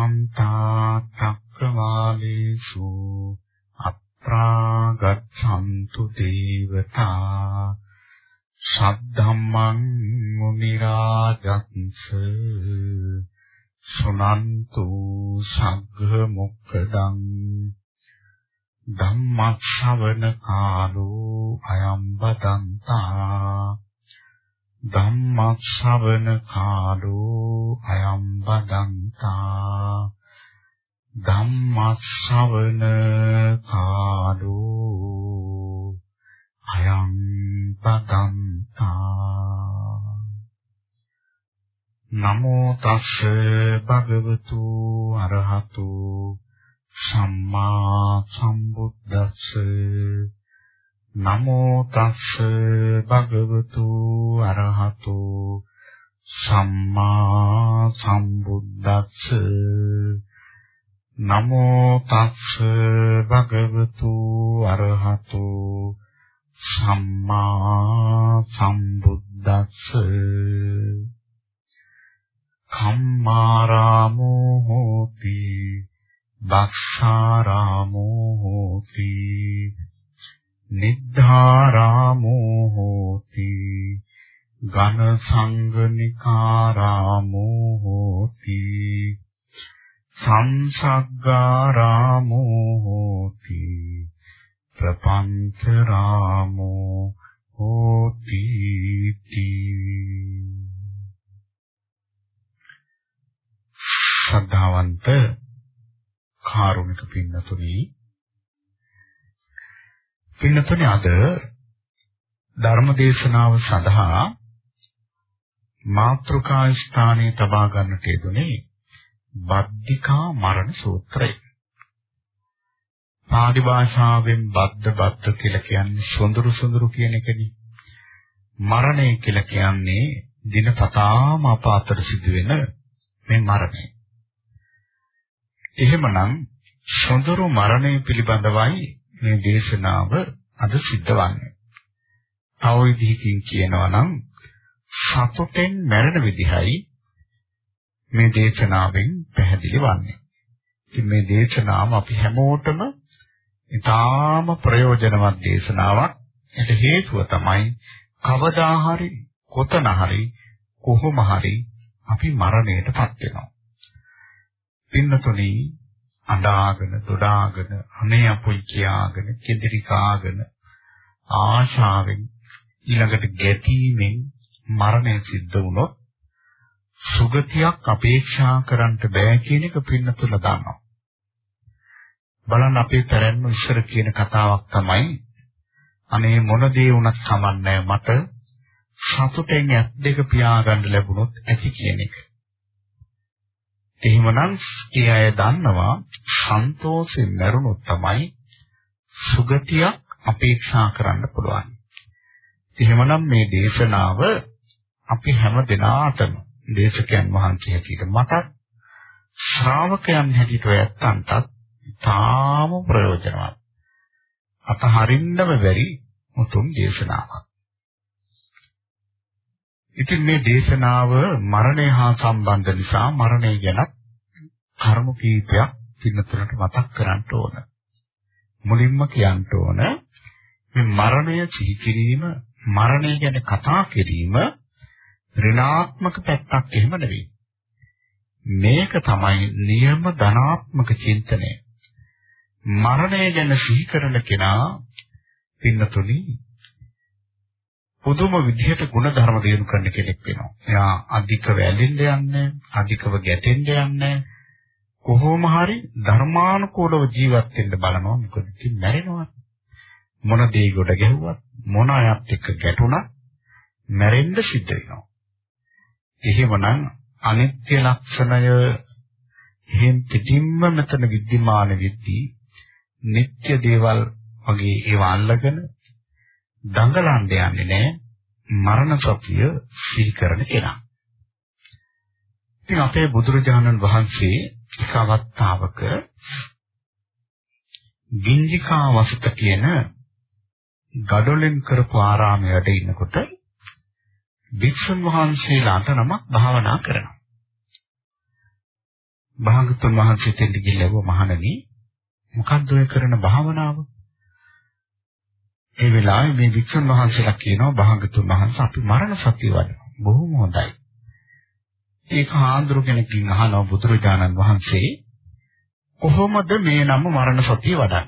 සමන්ත චක්කවාලේසු අත්‍රා ගච්ඡන්තු දේවතා සද්ධම්මං මුනි රාජස්ස සුනන්තු සග්ග මොක්ඛදං ධම්මස්සවන කාලෝ අයම් බදන්තා ධම්මස්සවන කාලෝ අයම් බදන්තා. ධම්මස්සවන කාලෝ අයම් බදන්තා. නමෝ තස්ස භගවතු අරහතු. සම්මා සම්බුද්දස්ස. නමෝ තස්ස භගවතු අරහතෝ සම්මා සම්බුද්දස්ස. නමෝ තස්ස භගවතු අරහතෝ සම්මා සම්බුද්දස්ස. කම්මාරාමෝ හෝති බක්ඛාරාමෝ හෝති නිද්ධාරාමෝ හෝති ඝන සංගනිකාරාමෝ හෝති සංසග්ගාරාමෝ හෝති ප්‍රපංචරාමෝ හෝති ශ්‍රද්ධාවන්ත කාරුණික පින්නතුනි පින්නතුනේ අද ධර්ම දේශනාව සඳහා මාත්‍රකා ස්ථානයේ තබා ගන්නට යෙදුනේ බද්ධිකා මරණ සූත්‍රය. පාලි භාෂාවෙන් බද්ද බද්ද කියලා කියන්නේ සොඳුරු සොඳුරු කියන එකනේ. මරණය කියලා කියන්නේ දිනපතාම අප අතර සිදුවෙන මේ මරණය. එහෙමනම් සොඳුරු මරණය පිළිබඳවයි මේ දේශනාව අද සිද්ධ වන්නේ. තව විදිහකින් කියනවා නම් සතුටෙන් මැරෙන විදිහයි මේ දේශනාවෙන් පැහැදිලි වන්නේ. ඉතින් මේ දේශනාව අපි හැමෝටම ඉතාම ප්‍රයෝජනවත් දේශනාවක්. ඒට හේතුව තමයි කවදා හරි කොතන හරි කොහොම හරි අපි මරණයටපත් වෙනවා. පින්නතුනි අඬාගෙන දොඩාගෙන අනේ අපොයි කියාගෙන කෙදිරි කාගෙන ආශාවෙන් ඊළඟට ගැටීමෙන් මරණය සිද්ධ වුණොත් සුගතියක් අපේක්ෂා කරන්නට බෑ කියන එක පින්නතුල දන්නවා. බලන්න අපේ පැරැන්න ඉස්සර කියන කතාවක් තමයි අනේ මොන දේ වුණත් කමන්නේ මට සතුටෙන් ඇස් දෙක පියාගන්න ලැබුණොත් ඇති කියන එක. එහෙමනම් ඒ අය දන්නවා සන්තෝෂයෙන් මරුණොත් තමයි සුගතියක් අපේක්ෂා කරන්න පුළුවන්. එහෙමනම් මේ දේශනාව අපි හැම දිනාටම දේශකයන් වහන්සේ හැටියට මට ශ්‍රාවකයන් හැටියට ඔයත්තන්ටත් තාම ප්‍රයෝජනවත්. අතහරින්නම බැරි උතුම් දේශනාවක්. ඉතින් මේ දේශනාව මරණය හා සම්බන්ධ නිසා මරණය ගැන කරුණු කීපයක් පින්නතුලට මතක් කරන්න ඕන. මුලින්ම කියන්න ඕන මේ මරණය සිහි කිරීම මරණය ගැන කතා කිරීම ඍණාත්මක පැත්තක් එහෙම නෙවෙයි. මේක තමයි නියම ධනාත්මක චින්තනය. මරණය ගැන සිහි කරන කෙනා පින්නතුනි පුදුම විදිහට ගුණ ධර්ම දිනු කරන කෙනෙක් වෙනවා. එයා අධික වැළෙන්න යන්නේ, අධිකව ගැටෙන්න යන්නේ. කොහොම හරි ධර්මානුකූලව ජීවත් වෙන්න බලනවා. මොකද ඉතින් මැරෙනවා. මොන දේ ගොඩ ගැහුවත්, මොන අයත් එක්ක ගැටුණත් මැරෙන්න සිද්ධ වෙනවා. එහෙමනම් අනිත්‍ය ලක්ෂණය හේම් පිටින්ම මෙතන විද්‍යමාන වෙද්දී නিত্য දේවල් වගේ ඒවා අල්ලගෙන දඟලන්න යන්නේ නැහැ මරණ සතිය සිහි කරන කෙනා. ඉතින් අපේ බුදුරජාණන් වහන්සේ එක අවස්ථාවක ගින්ජිකා වසත කියන ගඩොලෙන් කරපු ආරාමයේ වැඩ ඉන්නකොට භික්ෂුන් වහන්සේලාට නමක් භාවනා කරනවා. භාගතුන් වහන්සේ දෙන්න ගිහිල්ලා මහණනි මොකක්ද ඔය කරන භාවනාව? ඒ වෙලාවේ මේ වික්ෂුන් වහන්සේලා කියනවා භාගතුන් වහන්සේ අපි මරණ සතිය වඩනවා. බොහොම හොඳයි. ඒක ආන්දරු කෙනකින් අහනවා බුදුරජාණන් වහන්සේ කොහොමද මේ නම මරණ සතිය වඩන්නේ?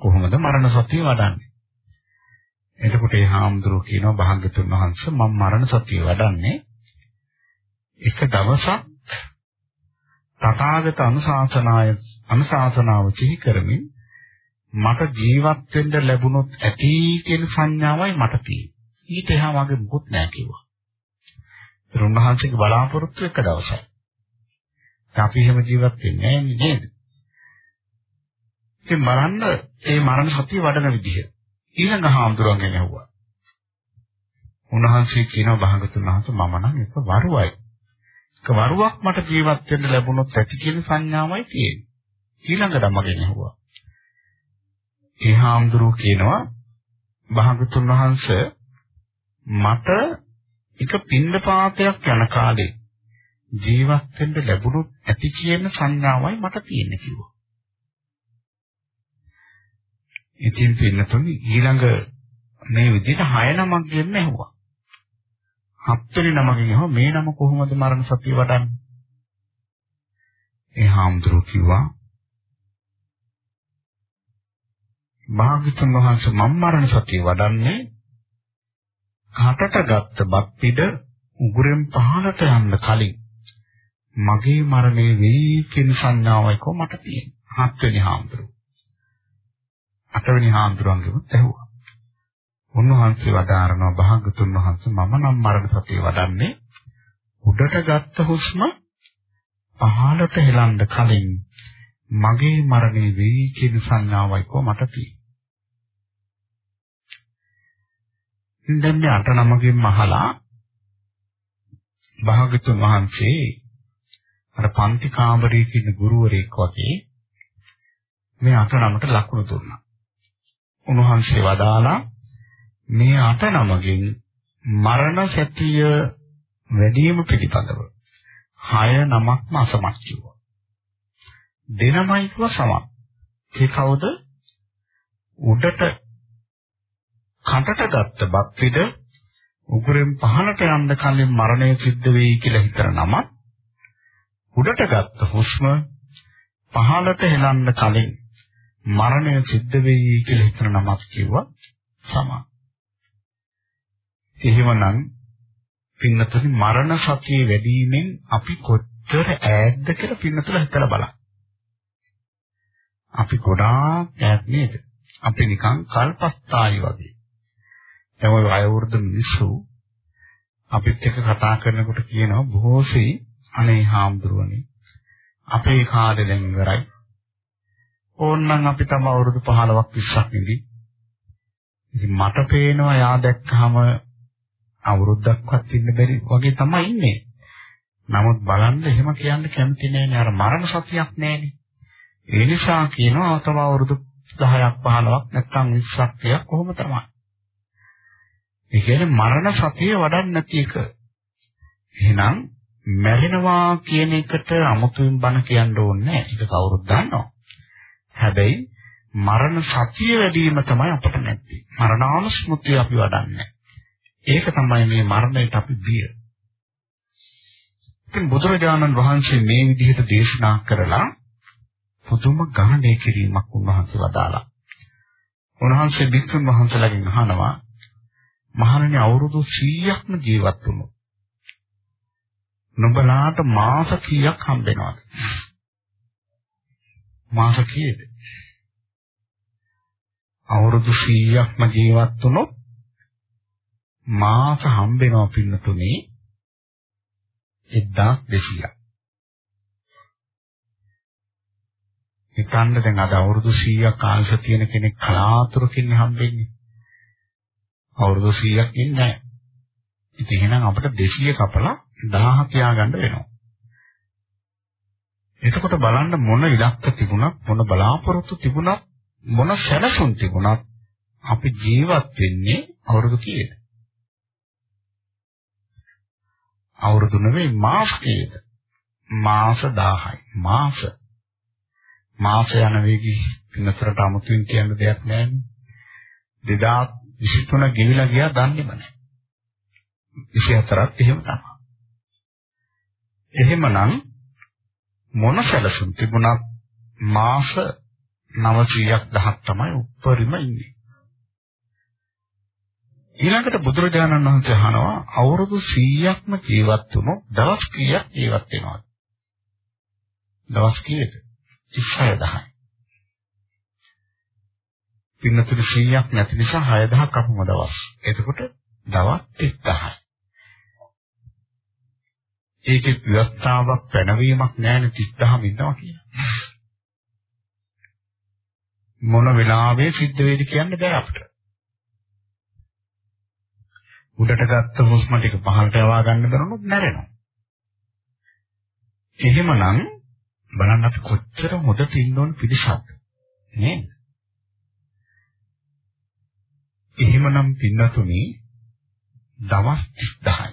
කොහොමද මරණ සතිය වඩන්නේ? එතකොට ඒ හාමුදුරුවෝ කියනවා භාග්‍යතුන් වහන්සේ මම මරණ සතිය වඩන්නේ එක දවසක් තථාගත අනුශාසනාය අනුශාසනාව සිහි කරමින් මට ජීවත් වෙන්න ලැබුණොත් ඇති කියන සංඥාවයි මට තියෙන්නේ. ඊට එහා වගේ මුකුත් නැහැ කිව්වා. උන්වහන්සේගේ බලාපොරොත්තු එක දවසයි. අපි එහෙම ජීවත් වෙන්නේ නැහැ නේද? ඉතින් බලන්න ඒ මරණ සතිය වඩන විදිහ. ඊළඟ හාමුදුරුවන්ගෙන් ඇහුවා. උන්වහන්සේ කියනවා භාගතුන් වහන්සේ මම නම් එක වරුවයි. එක වරුවක් මට ජීවත් වෙන්න ලැබුණොත් ඇති කියන සංඥාවයි තියෙන්නේ. ඊළඟ ධම්මගෙන් ඇහුවා. ඒ හාමුදුරුවෝ කියනවා භාගතුන් වහන්සේ මට එක පින්දපාතයක් යන කාලේ ජීවත් වෙන්න ලැබුණොත් ඇති කියන සංඥාවයි මට තියෙන්නේ කිව්වා. ඉතින් පින්නතුනි ඊළඟ මේ විදිහට හය නමක් ගෙන්න ඇහුවා. හත්වෙනි නමකින් ඇහුවා මේ නම කොහොමද මරණ සතිය වඩන්නේ? ඒ හාමුදුරුවෝ කිව්වා භාග්‍යතුන් වහන්සේ මම් මරණ සතිය වඩන්නේ කටට ගත්ත බත් පිට උගුරෙන් පහළට යන්න කලින් මගේ මරණය වෙයි කියන සංඥාවයි කො මට තියෙන්නේ. හත්වෙනි හාමුදුරුවෝ. අටවෙනි හාමුදුරුවන්ගෙත් ඇහුවා. උන්වහන්සේ වදාරනවා භාගතුන් වහන්සේ මම නම් මරණ සතිය වඩන්නේ උඩට ගත්ත හුස්ම පහළට හෙලන්න කලින් මගේ මරණය වෙයි කියන සංඥාවයි කො මට තියෙන්නේ. දැන් මේ අට නමකින් අහලා භාගතුන් වහන්සේ අර පන්ති කාමරයේ ඉන්න ගුරුවරයෙක් වගේ මේ අට නමට ලකුණු දුන්නා. උන්වහන්සේ වදාලා මේ අට නමකින් මරණ සතිය වැඩිම පිළිපදව හය නමක්ම අසමත් කිව්වා. දෙනමයි කිව්ව සමත්. ඒ කවුද? උඩට කටට ගත්ත බත් පිට උගුරෙන් පහළට යන්න කලින් මරණය සිද්ධ වෙයි කියලා හිතන නම උඩට ගත්ත හුස්ම පහළට හෙලන්න කලින් මරණය සිද්ධ වෙයි කියලා හිතන නමක් කිව්වා සමා. එහෙමනම් පින්නතුනි මරණ සතිය වැඩිවීමෙන් අපි කොච්චර ඈත්ද කියලා පින්නතුල හිතලා බලන්න. අපි ගොඩාක් ඈත් නේද? අපි නිකන් කල්පස්ථායි වගේ. දැන් ওই වයෝවෘද්ධ මිනිස්සු අපිත් එක්ක කතා කරනකොට කියනවා බොහෝසෙයි අනේ හාමුදුරුවනේ අපේ කාලේ දැන් ඉවරයි. ඕන්නම් අපි තම අවුරුදු 15ක් 20ක් ඉඳි. ඉතින් මට පේනවා යා දැක්කම අවුරුද්දක්වත් ඉන්න බැරි වගේ තමයි ඉන්නේ. නමුත් බලන්න එහෙම කියන්න කැමති නෑනේ අර මරණ සතියක් නෑනේ. ඒ නිසා කියනවා තව අවුරුදු 10ක් 15ක් නැත්නම් 20ක් කොහොම තමයි. ඒ කියන්නේ මරණ සතිය වඩන්න නැති එක. එහෙනම් මැරෙනවා කියන එකට අමුතුවෙන් බන කියන්න ඕනේ නැහැ. ඒක කවුරුත් දන්නවා. හැබැයි මරණ සතිය වැඩි වීම තමයි අපිට නැත්තේ. මරණානුස්මෘතිය අපි වඩන්නේ. ඒක තමයි මේ මරණයට අපි බිය. ඉතින් බුදුරජාණන් වහන්සේ මේ විදිහට දේශනා කරලා පුදුම ගහණය කිරීමක් උන්වහන්සේ වදාලා. උන්වහන්සේ බික්කුන් වහන්සේලාගෙන් අහනවා මහණෙනි අවුරුදු 100ක්ම ජීවත් වුණොත් නුඹලාට මාස කීයක් හම්බෙනවද? මාස කීයද? අවුරුදු 100ක්ම ජීවත් වුණොත් මාස හම්බෙනවා පින්නතුනේ 1200ක්. හිතන්න දැන් අද අවුරුදු 100ක් ආයුෂ තියෙන කෙනෙක් කලාතුරකින් හම්බෙන්නේ. අවුරුදු 100ක් ඉන්නේ නැහැ. ඉතින් එහෙනම් අපිට 200 කපලා 1000 තියාගන්න වෙනවා. එතකොට බලන්න මොන ඉලක්ක තිබුණත් මොන බලාපොරොත්තු තිබුණත් මොන සැලසුම් තිබුණත් අපි ජීවත් වෙන්නේ අවුරුදු කීයද? අවුරුදු නෙවෙයි මාස කීයද? මාස 1000යි. මාස මාස යන වේගී පින්නතරට අමුතුවෙන් කියන්න දෙයක් නැහැ. 2000 2023 ගෙවිලා ගියා දන්නේම නැහැ. 24ත් එහෙම තමයි. එහෙමනම් මොන සැලසුම් තිබුණත් මාස 900ක් 10ක් තමයි උඩරිම ඉන්නේ. ඊළඟට බුදුරජාණන් වහන්සේ අහනවා අවුරුදු 100ක්ම ජීවත් වුණොත් දවස් කීයක් ජීවත් වෙනවද? දවස් කීයද? 36000යි. පින්නතුරු 100ක් නැති නිසා 6000ක් අපම දවස්. එතකොට දවස් 30000යි. ඒකේ ව්‍යවස්ථාවක් පැනවීමක් නැහැ 30000 ඉන්නවා කියලා. මොන වෙලාවෙ සිද්ධ වෙයිද කියන්න බෑ අපිට. උඩට ගත්ත හුස්ම ටික පහළට යවා ගන්න බැරුණොත් මැරෙනවා. එහෙමනම් බලන්න අපි කොච්චර හොදට ඉන්න ඕන පිළිසක් නේද? එහෙමනම් පින්නතුනි දවස් 10යි.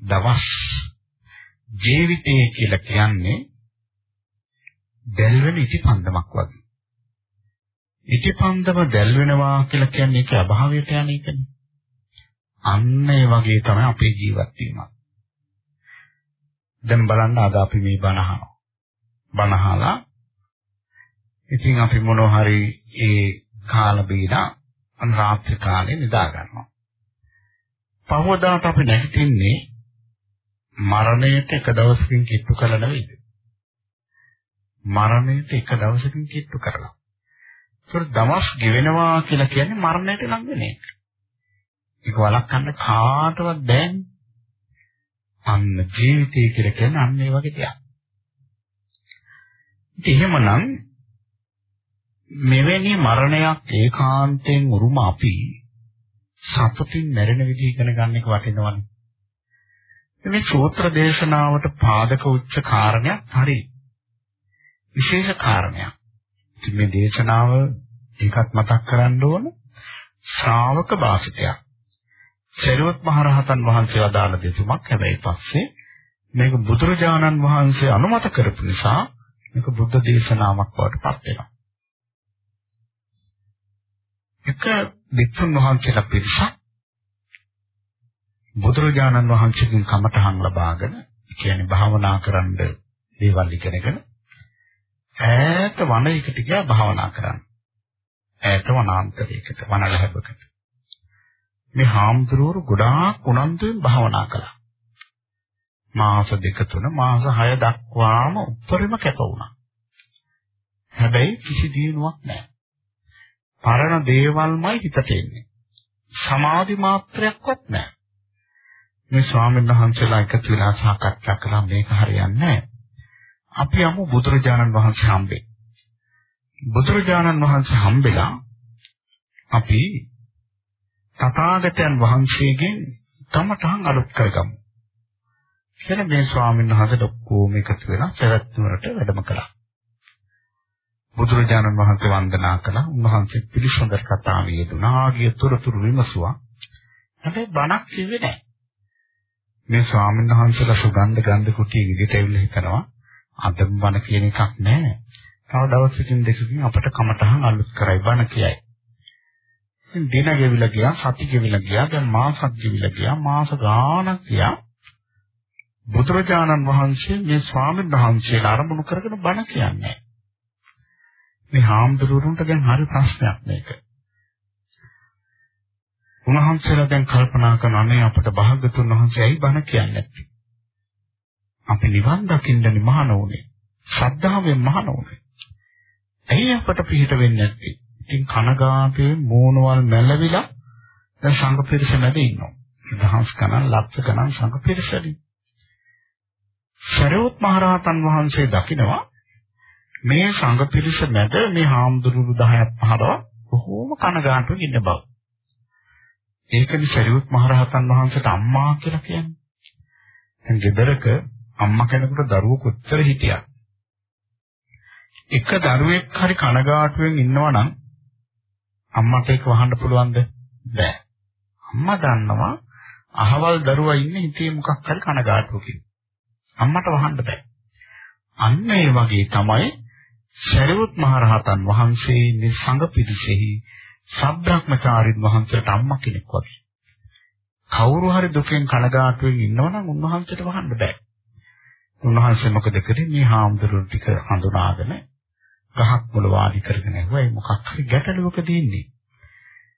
දවස් ජීවිතය කියලා කියන්නේ දැල්වෙන ඉටිපන්දමක් වගේ. ඉටිපන්දම දැල්වෙනවා කියලා කියන්නේ ඒක අභාවයට යන එකනේ. අන්න ඒ වගේ තමයි අපේ ජීවත් වීම. දැන් බලන්න අද අපි මේ බණ අහනවා. බණ අහලා ඉතින් අපි මොනවා හරි ඒ කාල බීලා අන් රාත්‍රී කාලේ නිදා ගන්නවා. පහවදාට අපි නැගිටින්නේ මරණයට එක දවසකින් කිට්ටු කළ නෙවෙයිද? මරණයට එක දවසකින් කිට්ටු කරලා. ඒතර දවස් ගෙවෙනවා කියලා කියන්නේ මරණයට ලඟ වෙන එක. ඒක වළක්වන්න කාටවත් බෑනේ. අන්න ජීවිතය කියලා කියන්නේ අන්න ඒ වගේ දෙයක්. ඉතින් එහෙමනම් මෙවැනි මරණයක් ඒකාන්තයෙන් උරුම අපි සතුටින් මැරෙන විදිහ ඉගෙන ගන්න එක වටිනවනේ. මේ සූත්‍ර දේශනාවට පාදක උච්ච කාරණයක් හරි. විශේෂ කාරණයක්. ඉතින් මේ දේශනාව ඒකත් මතක් කරන්න ඕන ශ්‍රාවක වාසිතයක්. සරියොත් මහරහතන් වහන්සේ වදාළ දෙතුමක් හැබැයි පස්සේ මේක බුදුරජාණන් වහන්සේ අනුමත කරපු නිසා මේක බුද්ධ දේශනාවක් බවට පත් වෙනවා. එක වික්ෂුන් වහන්සේලා පිරිසක් බුදුරජාණන් වහන්සේගෙන් කමඨහන් ලබාගෙන කියන්නේ භාවනා කරන්න දේවල් ඉගෙනගෙන ඈත වනයකට ගියා භාවනා කරන්න. ඈත වනාන්තරයකට වනලැබකට. මේ හාමුදුරුවෝ ගොඩාක් උනන්දුවෙන් භාවනා කළා. මාස දෙක තුන මාස 6 දක්වාම උඩරිම කැප වුණා. හැබැයි කිසි දිනුවක් නැහැ. පරණ දේවල්මයි හිතට එන්නේ. සමාධි මාත්‍රයක්වත් නැහැ. මේ ස්වාමීන් වහන්සේලා එකතු වෙලා සාකච්ඡා කළා මේක හරියන්නේ නැහැ. අපි යමු බුදුරජාණන් වහන්සේ හම්බෙන්න. බුදුරජාණන් වහන්සේ හම්බෙලා අපි තථාගතයන් වහන්සේගෙන් තමටහන් අලුත් කරගමු. කියලා මේ ස්වාමීන් වහන්සේට ඔක්කොම එකතු වෙලා සරත් නුවරට වැඩම කළා. බුදුරජාණන් වහන්සේ වන්දනා කළා. උන්වහන්සේ පිළිසඳර කතා වේදුනා. ආගිය තොරතුරු විමසුවා. හැබැයි බණක් කිව්වේ නැහැ. මේ ස්වාමීන් වහන්සේලා සුගන්ධ ගන්ධ කුටිය ඉදිරියට ඇවිල්ලා හිතනවා අදම බණ කියන එකක් නැහැ. තව දවසකින් දෙකකින් අපට කමටහන් අලුත් කරයි බණ කියයි. දින ගෙවිලා ගියා, සති ගෙවිලා ගියා, දැන් මාසක් ගෙවිලා ගියා, මාස ගාණක් ගියා. බුදුරජාණන් වහන්සේ මේ ස්වාමීන් වහන්සේලා අරමුණු කරගෙන බණ කියන්නේ. මේ හාමුදුරුවන්ට දැන් හරි ප්‍රශ්නයක් මේක. උන්වහන්සේලා දැන් කල්පනා කරන අනේ අපට භාගතුන් වහන්සේ ඇයි බණ කියන්නේ නැත්තේ? අපි නිවන් දකින්නනේ මහාන උනේ. ශ්‍රද්ධාවෙන් මහාන උනේ. ඇයි අපට පිළිහිට වෙන්නේ නැත්තේ? ඉතින් කනගාටුවෙන් මෝනවල් මැලවිලා දැන් සංඝ පිරිස මැද ඉන්නවා. දහස් ගණන් ලක්ෂ ගණන් සංඝ පිරිසදී. සරියුත් මහරහතන් වහන්සේ දකිනවා මේ සංඝ පිරිස මැද මේ හාමුදුරුවෝ 10ක් 15ක් බොහෝම කනගාටුවෙන් ඉන්න බව. ඒකනි සරියුත් මහරහතන් වහන්සේට අම්මා කියලා කියන්නේ. දැන් ගෙදරක අම්මා කෙනෙකුට දරුවෝ කොච්චර හිටියත් එක දරුවෙක් හරි කනගාටුවෙන් ඉන්නවා නම් අම්මට ඒක වහන්න පුළුවන්ද? බෑ. අම්මා දන්නවා අහවල් දරුවා ඉන්නේ හිතේ මොකක් හරි කනගාටුවකින්. අම්මට වහන්න බෑ. අන්න ඒ වගේ තමයි ශරියුත් මහරහතන් වහන්සේ මේ සංඝ පිරිසෙහි සබ්‍රහ්මචාරින් වහන්සේට අම්මා කෙනෙක් වගේ. කවුරු හරි දුකෙන් කනගාටුවෙන් ඉන්නවනම් උන්වහන්සේට වහන්න බෑ. උන්වහන්සේ මොකද කරේ මේ හාමුදුරුවෝ ටික හඳුනාගෙන ගහක් මුල වාඩි කරගෙන ඇහුවා ඒ මොකක් හරි ගැටලුවකදී ඉන්නේ.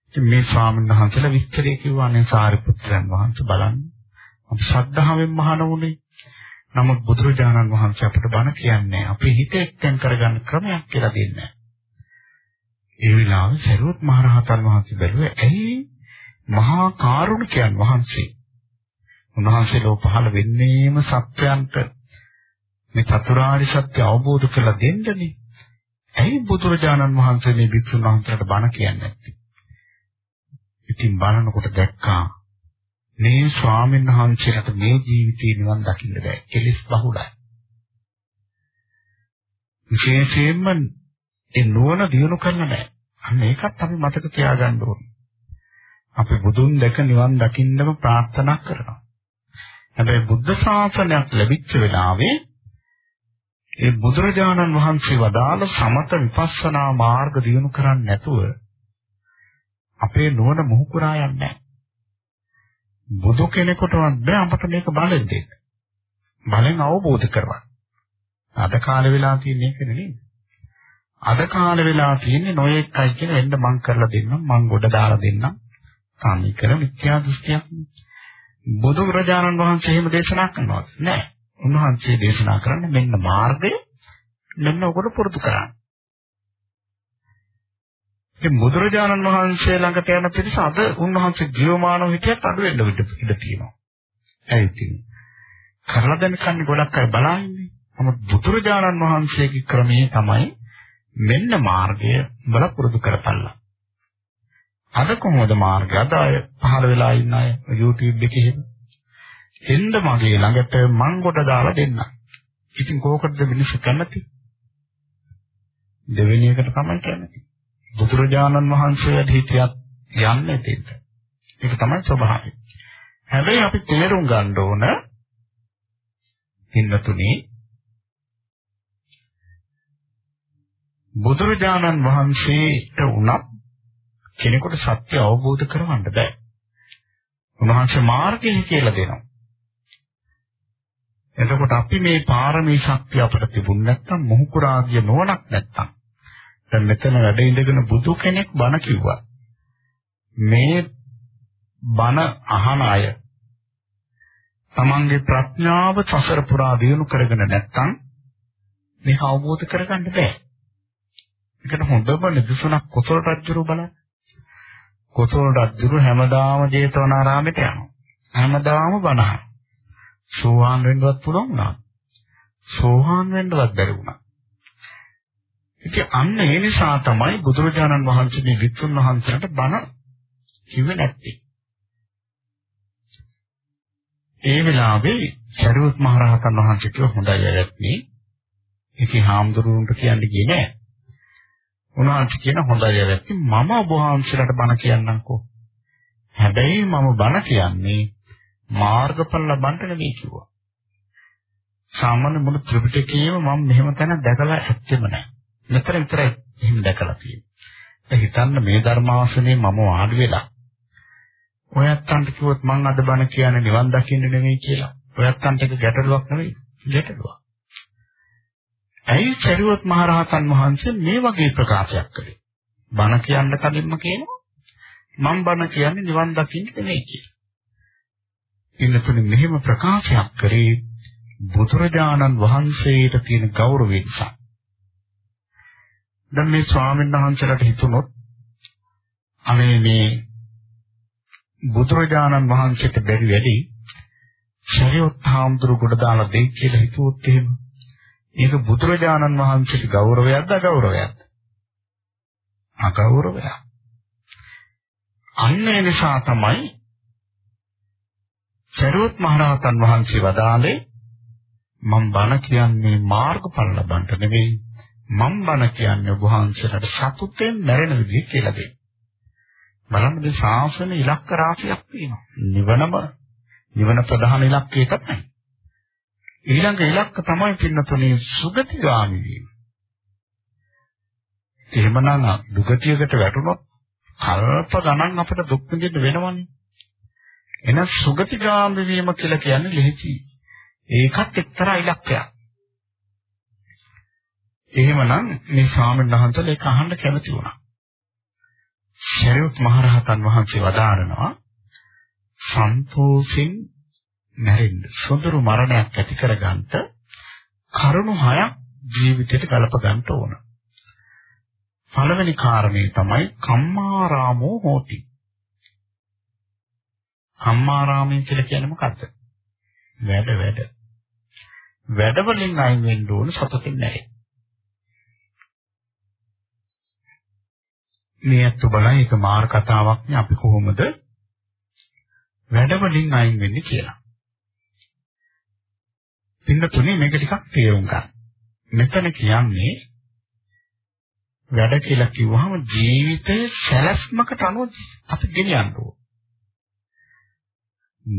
ඉතින් මේ ස්වාමීන් වහන්සේලා විස්තරය කිව්වා අනේ සාරිපුත්‍රයන් වහන්සේ බලන්න. අපි ශ්‍රද්ධාවෙන් මහාන වුණේ. නමුත් බුදුරජාණන් වහන්සේ අපට බණ කියන්නේ අපේ හිත එක්තෙන් කරගන්න ක්‍රමයක් කියලා දෙන්නේ. ඒ විලාම සරුවත් මහරහතන් වහන්සේ බැලුවේ ඇයි මහා කාරුණිකයන් වහන්සේ. උන්වහන්සේ ලෝ පහළ වෙන්නේම සත්‍යයන්ට මේ චතුරාර්ය සත්‍ය අවබෝධ කරලා දෙන්නනේ. ඇයි බුදුරජාණන් වහන්සේ මේ භික්ෂුන් වහන්සේලාට බණ කියන්නේ නැත්තේ? ඉතින් බලනකොට දැක්කා මේ ස්වාමීන් වහන්සේලාට මේ ජීවිතේ නිවන් දකින්න බෑ. කෙලෙස් බහුලයි. විශේෂයෙන්ම ඒ නුවණ දියුණු කරන්න බෑ. අන්න ඒකත් අපි මතක තියාගන්න ඕනේ. අපි බුදුන් දැක නිවන් දකින්නම ප්‍රාර්ථනා කරනවා. හැබැයි බුද්ධ ශාසනයක් ලැබිච්ච වෙලාවේ ඒ බුදුරජාණන් වහන්සේ වදාළ සමත විපස්සනා මාර්ග දියුණු කරන්නේ නැතුව අපේ නුවණ මොහු කරා යන්නේ නැහැ. බුදු කෙනෙකුටවත් බෑ අපට මේක බලෙන් දෙන්න. බලෙන් අවබෝධ කරගන්න. අද කාලේ වෙලා තියෙන්නේ ඒක නෙමෙයි. අද කාලේ වෙලා තියෙන්නේ නොයෙක් අය කියන එන්න මං කරලා දෙන්නම් මං ගොඩ දාලා දෙන්නම්. සාමී කර මිත්‍යා දෘෂ්ටියක්. බුදු රජාණන් වහන්සේ එහෙම දේශනා කරනවද? නෑ. උන්වහන්සේ දේශනා කරන්නේ මෙන්න මාර්ගය මෙන්න ඔකට පුරුදු කරන්න. ඉතින් බුදුරජාණන් වහන්සේ ළඟට යන පිරිස අද උන්වහන්සේ ජීවමානව හිටියත් අඩු වෙන්න ඉඩ තියෙනවා. ඇයි ඉතින්? කරලා දැන කන්නේ ගොඩක් අය බලන්නේ. නමුත් බුදුරජාණන් වහන්සේගේ ක්‍රමයේ තමයි මෙන්න මාර්ගය බල පුරුදු කරපල්ලා. අද කොහොමද මාර්ගය? අද අය පහළ වෙලා ඉන්න අය YouTube එකේ එන්න මගේ ළඟට මං කොට දාලා දෙන්න. ඉතින් කෝකටද මිනිස්සු කැමති? දෙවෙනි එකට තමයි කැමති. බුදුරජාණන් වහන්සේ වැඩ හිටියත් යන්නේ දෙන්න. ඒක තමයි ස්වභාවය. හැබැයි අපි තේරුම් ගන්න ඕන හින්නතුනේ බුදුරජාණන් වහන්සේට උනත් කෙනෙකුට සත්‍ය අවබෝධ කරවන්න බෑ. උන්වහන්සේ මාර්ගය කියලා දෙනවා. එතකොට අපි මේ පාරමී ශක්තිය අපිට තිබුණ නැත්නම් මොහු කුරාගිය නොවනක් නැත්නම් දැන් මෙතන වැඩ ඉඳගෙන බුදු කෙනෙක් බණ කිව්වා. මේ බණ අහන අය තමන්ගේ ප්‍රඥාව සසර පුරා දියුණු කරගෙන නැත්නම් මේක අවබෝධ කරගන්න බෑ. ඒකට හොඳම නිදසුනක් කොසල් රජුරු බලන්න. කොසල් රජුරු හැමදාම ජේතවනාරාමයට යනවා. හැමදාම බණ අහනවා. සෝවාන් වෙන්නවත් පුළුවන් වුණා. සෝවාන් වෙන්නවත් බැරි වුණා. ඉතින් අන්න ඒ නිසා තමයි බුදුරජාණන් වහන්සේ මේ වික්ෂුන් වහන්සේට බණ කිව්වේ නැත්තේ. ඒ වෙලාවේ සරියුත් මහ රහතන් වහන්සේ කිව්ව හොඳයි ඇත්තනේ. ඒකේ හාමුදුරුවන්ට කියන්නේ ගියේ නෑ. උන්වහන්සේ කියන හොඳයි ඇත්තනේ මම ඔබ වහන්සේලාට බණ කියන්නම්කෝ. හැබැයි මම බණ කියන්නේ මාර්ගඵල ලබන්න නෙවෙයි කිව්වා. සාමාන්‍ය මුළු ත්‍රිපිටකයේම මම මෙහෙම තැන දැකලා ඇත්තෙම නැහැ. මෙතන විතරයි එහෙම දැකලා තියෙන්නේ. හිතන්න මේ ධර්මාසනේ මම වාඩි වෙලා ඔයත්තන්ට කිව්වොත් මං අද බණ කියන්නේ නිවන් දකින්න නෙමෙයි කියලා. ඔයත්තන්ට ඒක ගැටලුවක් නෙමෙයි. ගැටලුවක්. ඇයි චරිවත් මහරහතන් වහන්සේ මේ වගේ ප්‍රකාශයක් කළේ? බණ කියන්න කලින්ම කියනවා මම බණ කියන්නේ නිවන් දකින්න නෙමෙයි කියලා. ඉන්නතුනේ මෙහෙම ප්‍රකාශයක් කරේ බුදුරජාණන් වහන්සේට තියෙන ගෞරවය නිසා. දැන් මේ ස්වාමීන් වහන්සේලාට හිතුනොත් අනේ මේ බුදුරජාණන් වහන්සේට බැරි වැඩි ශරීරත් හාමුදුරු කොට දාලා දෙයි කියලා හිතුවොත් එහෙම ඒක බුදුරජාණන් වහන්සේට ගෞරවයක්ද අගෞරවයක්ද? අගෞරවයක්. අන්න ඒ නිසා තමයි සරුවත් මහරහතන් වහන්සේ වදාළේ මම බණ කියන්නේ මාර්ගඵල ලබන්න නෙවෙයි මම බණ කියන්නේ ඔබ වහන්සේලාට සතුටෙන් මැරෙන විදිහ කියලා දෙන්න. බලන්න මේ ශාසන ඉලක්ක රාශියක් තියෙනවා. නිවනම නිවන ප්‍රධාන ඉලක්කය තමයි. ඊළඟ ඉලක්ක තමයි පින්නතුනේ සුගතිගාමි වීම. එහෙමනම් දුගතියකට වැටුණොත් කල්ප ගණන් අපිට දුක් විඳින්න වෙනවනේ. එහෙනම් සුගතිගාමි වීම කියලා කියන්නේ ලෙහිචි. ඒකත් එක්තරා ඉලක්කයක්. එහෙමනම් මේ ස්වාමීන් වහන්සේලා ඒක අහන්න කැමති වුණා. ශරීරත් මහරහතන් වහන්සේ වදාරනවා සන්තෝෂෙන් මැරෙන්න සොඳුරු මරණයක් ඇති කරගන්න කරුණු හයක් ජීවිතයට ගලප ගන්න ඕන. පළවෙනි කාරණේ තමයි කම්මාරාමෝ හෝති. කම්මාරාමය කියලා කියන්නේ මොකක්ද? වැඩ වැඩ. වැඩ වලින් අයින් වෙන්න ඕන සතුටින් නැහැ. මේ අත්තු බලයි ඒක මාර කතාවක් නේ අපි කොහොමද වැඩ වලින් අයින් වෙන්නේ කියලා. පින්නතුනේ මේක ටිකක් තේරුම් ගන්න. මෙතන කියන්නේ වැඩ කියලා කිව්වහම ජීවිතයේ සැලැස්මකට අනුව අපි ගෙනියන්න ඕන.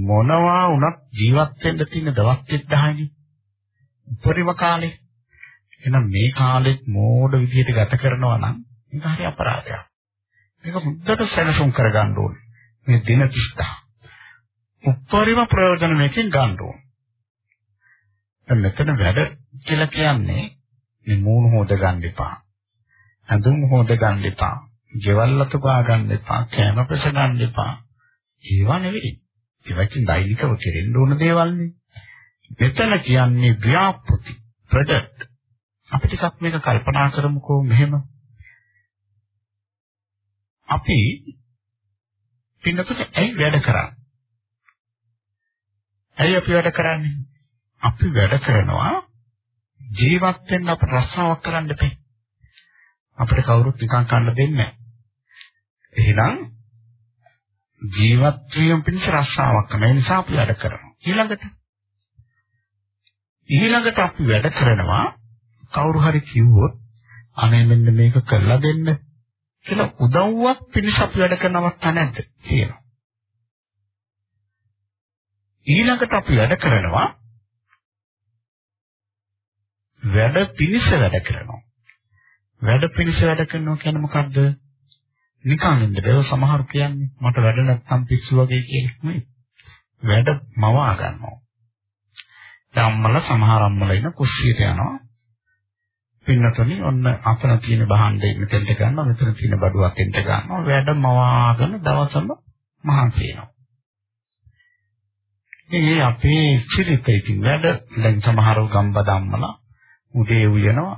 මොනවා වුණත් ජීවත් වෙන්න තියෙන දවස් 1000නේ. උපරිම කාලේ. එහෙනම් මේ කාලෙත් මෝඩ විදිහට ගත කරනවා නම් ඒක හරි අපරාධයක්. මේක මුද්දට සැලසුම් කරගන්න ඕනේ. මේ දින 30. උපරිම ප්‍රයෝජන මේකෙන් ගන්න ඕනේ. දැන් මෙතන වැඩ කියලා කියන්නේ මේ මූණ හොද ගන්න එපා. ඇඳුම් හොද ගන්න එපා. ගෙවල් අතු ගා ගන්න එපා. කෑම පෙස ගන්න එපා. ඒවා නෙවෙයි. ඒවකින් දෛනිකව කෙරෙන්න ඕන දේවල්නේ. මෙතන කියන්නේ ව්‍යාපෘති ප්‍රොඩක්ට්. අපි ටිකක් මේක කල්පනා කරමුකෝ මෙහෙම. අපි පින්නකට ඇයි වැඩ කරන්නේ? ඇයි අපි වැඩ කරන්නේ? අපි වැඩ කරනවා ජීවත් වෙන්න අපට රස්සාවක් කරන්න බෑ. අපිට කවුරුත් නිකන් කන්න දෙන්නේ නැහැ. එහෙනම් ජීවත් වීම පිණිස රස්සාවක් කරන නිසා අපි වැඩ කරනවා. ඊළඟට ඊළඟට අපි වැඩ කරනවා කවුරු හරි කිව්වොත් අනේ මෙන්න මේක කරලා දෙන්න කියලා උදව්වක් පිණිස අපි වැඩ කරන අවස්ථා නැද්ද කියනවා. ඊළඟට අපි වැඩ කරනවා වැඩ පිනිස වැඩ කරනවා. වැඩ පිනිස වැඩ කරනවා කියන්නේ මොකද්ද? නිකන් ඉන්න බෑ සමහර කියන්නේ මට වැඩ නැත්තම් පිස්සු වගේ කෙනෙක් නෙවෙයි. වැඩ මවා ගන්නවා. දැන් අම්මලා සමහර අම්මලා ඉන්න කුස්සියට යනවා. පින්නතොනි ඔන්න අපන තියෙන බහන්දේ මෙතෙන්ට ගන්නවා මෙතන තියෙන බඩුව අතෙන්ට ගන්නවා වැඩ මවාගෙන දවසම මහන්සි වෙනවා. මේ අපේ චිරිතේ වැඩ දැන් සමහරව ගම්බද අම්මලා උදේ උයනවා.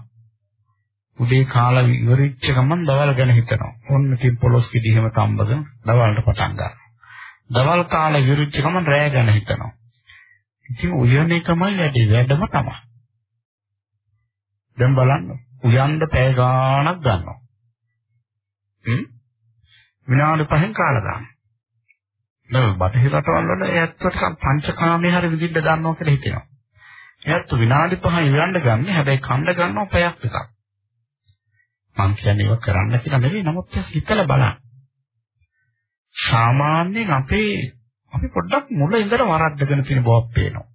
උදේ කාලා ඉවරිච්ච ගමන් දවල් ගැන හිතනවා. ඔන්න තින් පොලොස් කිදිහෙම තම්බගෙන දවල්ට පටන් ගන්නවා. දවල් කාලා ඉවරිච්ච ගමන් රෑ ගැන හිතනවා. ඉතින් උයන එකමයි වැඩි වැඩම තමයි. දැන් බලන්න උයන්ද පැය ගාණක් ගන්නවා. හ්ම් විනාඩි 5න් කාලා දානවා. දැන් බටහිර රටවල් වල ඒ ඇත්තට පංචකාමයේ හරි විදිහට ගන්නවා කියලා හිතෙනවා. එයත් විනාඩි 5 ඉවරන්න ගන්න හැබැයි කන්න ගන්නවා පැයක් එකක්. මං කියන්නේ ඒක කරන්න කියලා නෙවෙයි නමුත් හිතලා බලන්න. සාමාන්‍යයෙන් අපේ අපි පොඩ්ඩක් මුල ඉඳලා වරද්දගෙන තියෙන බවක් පේනවා.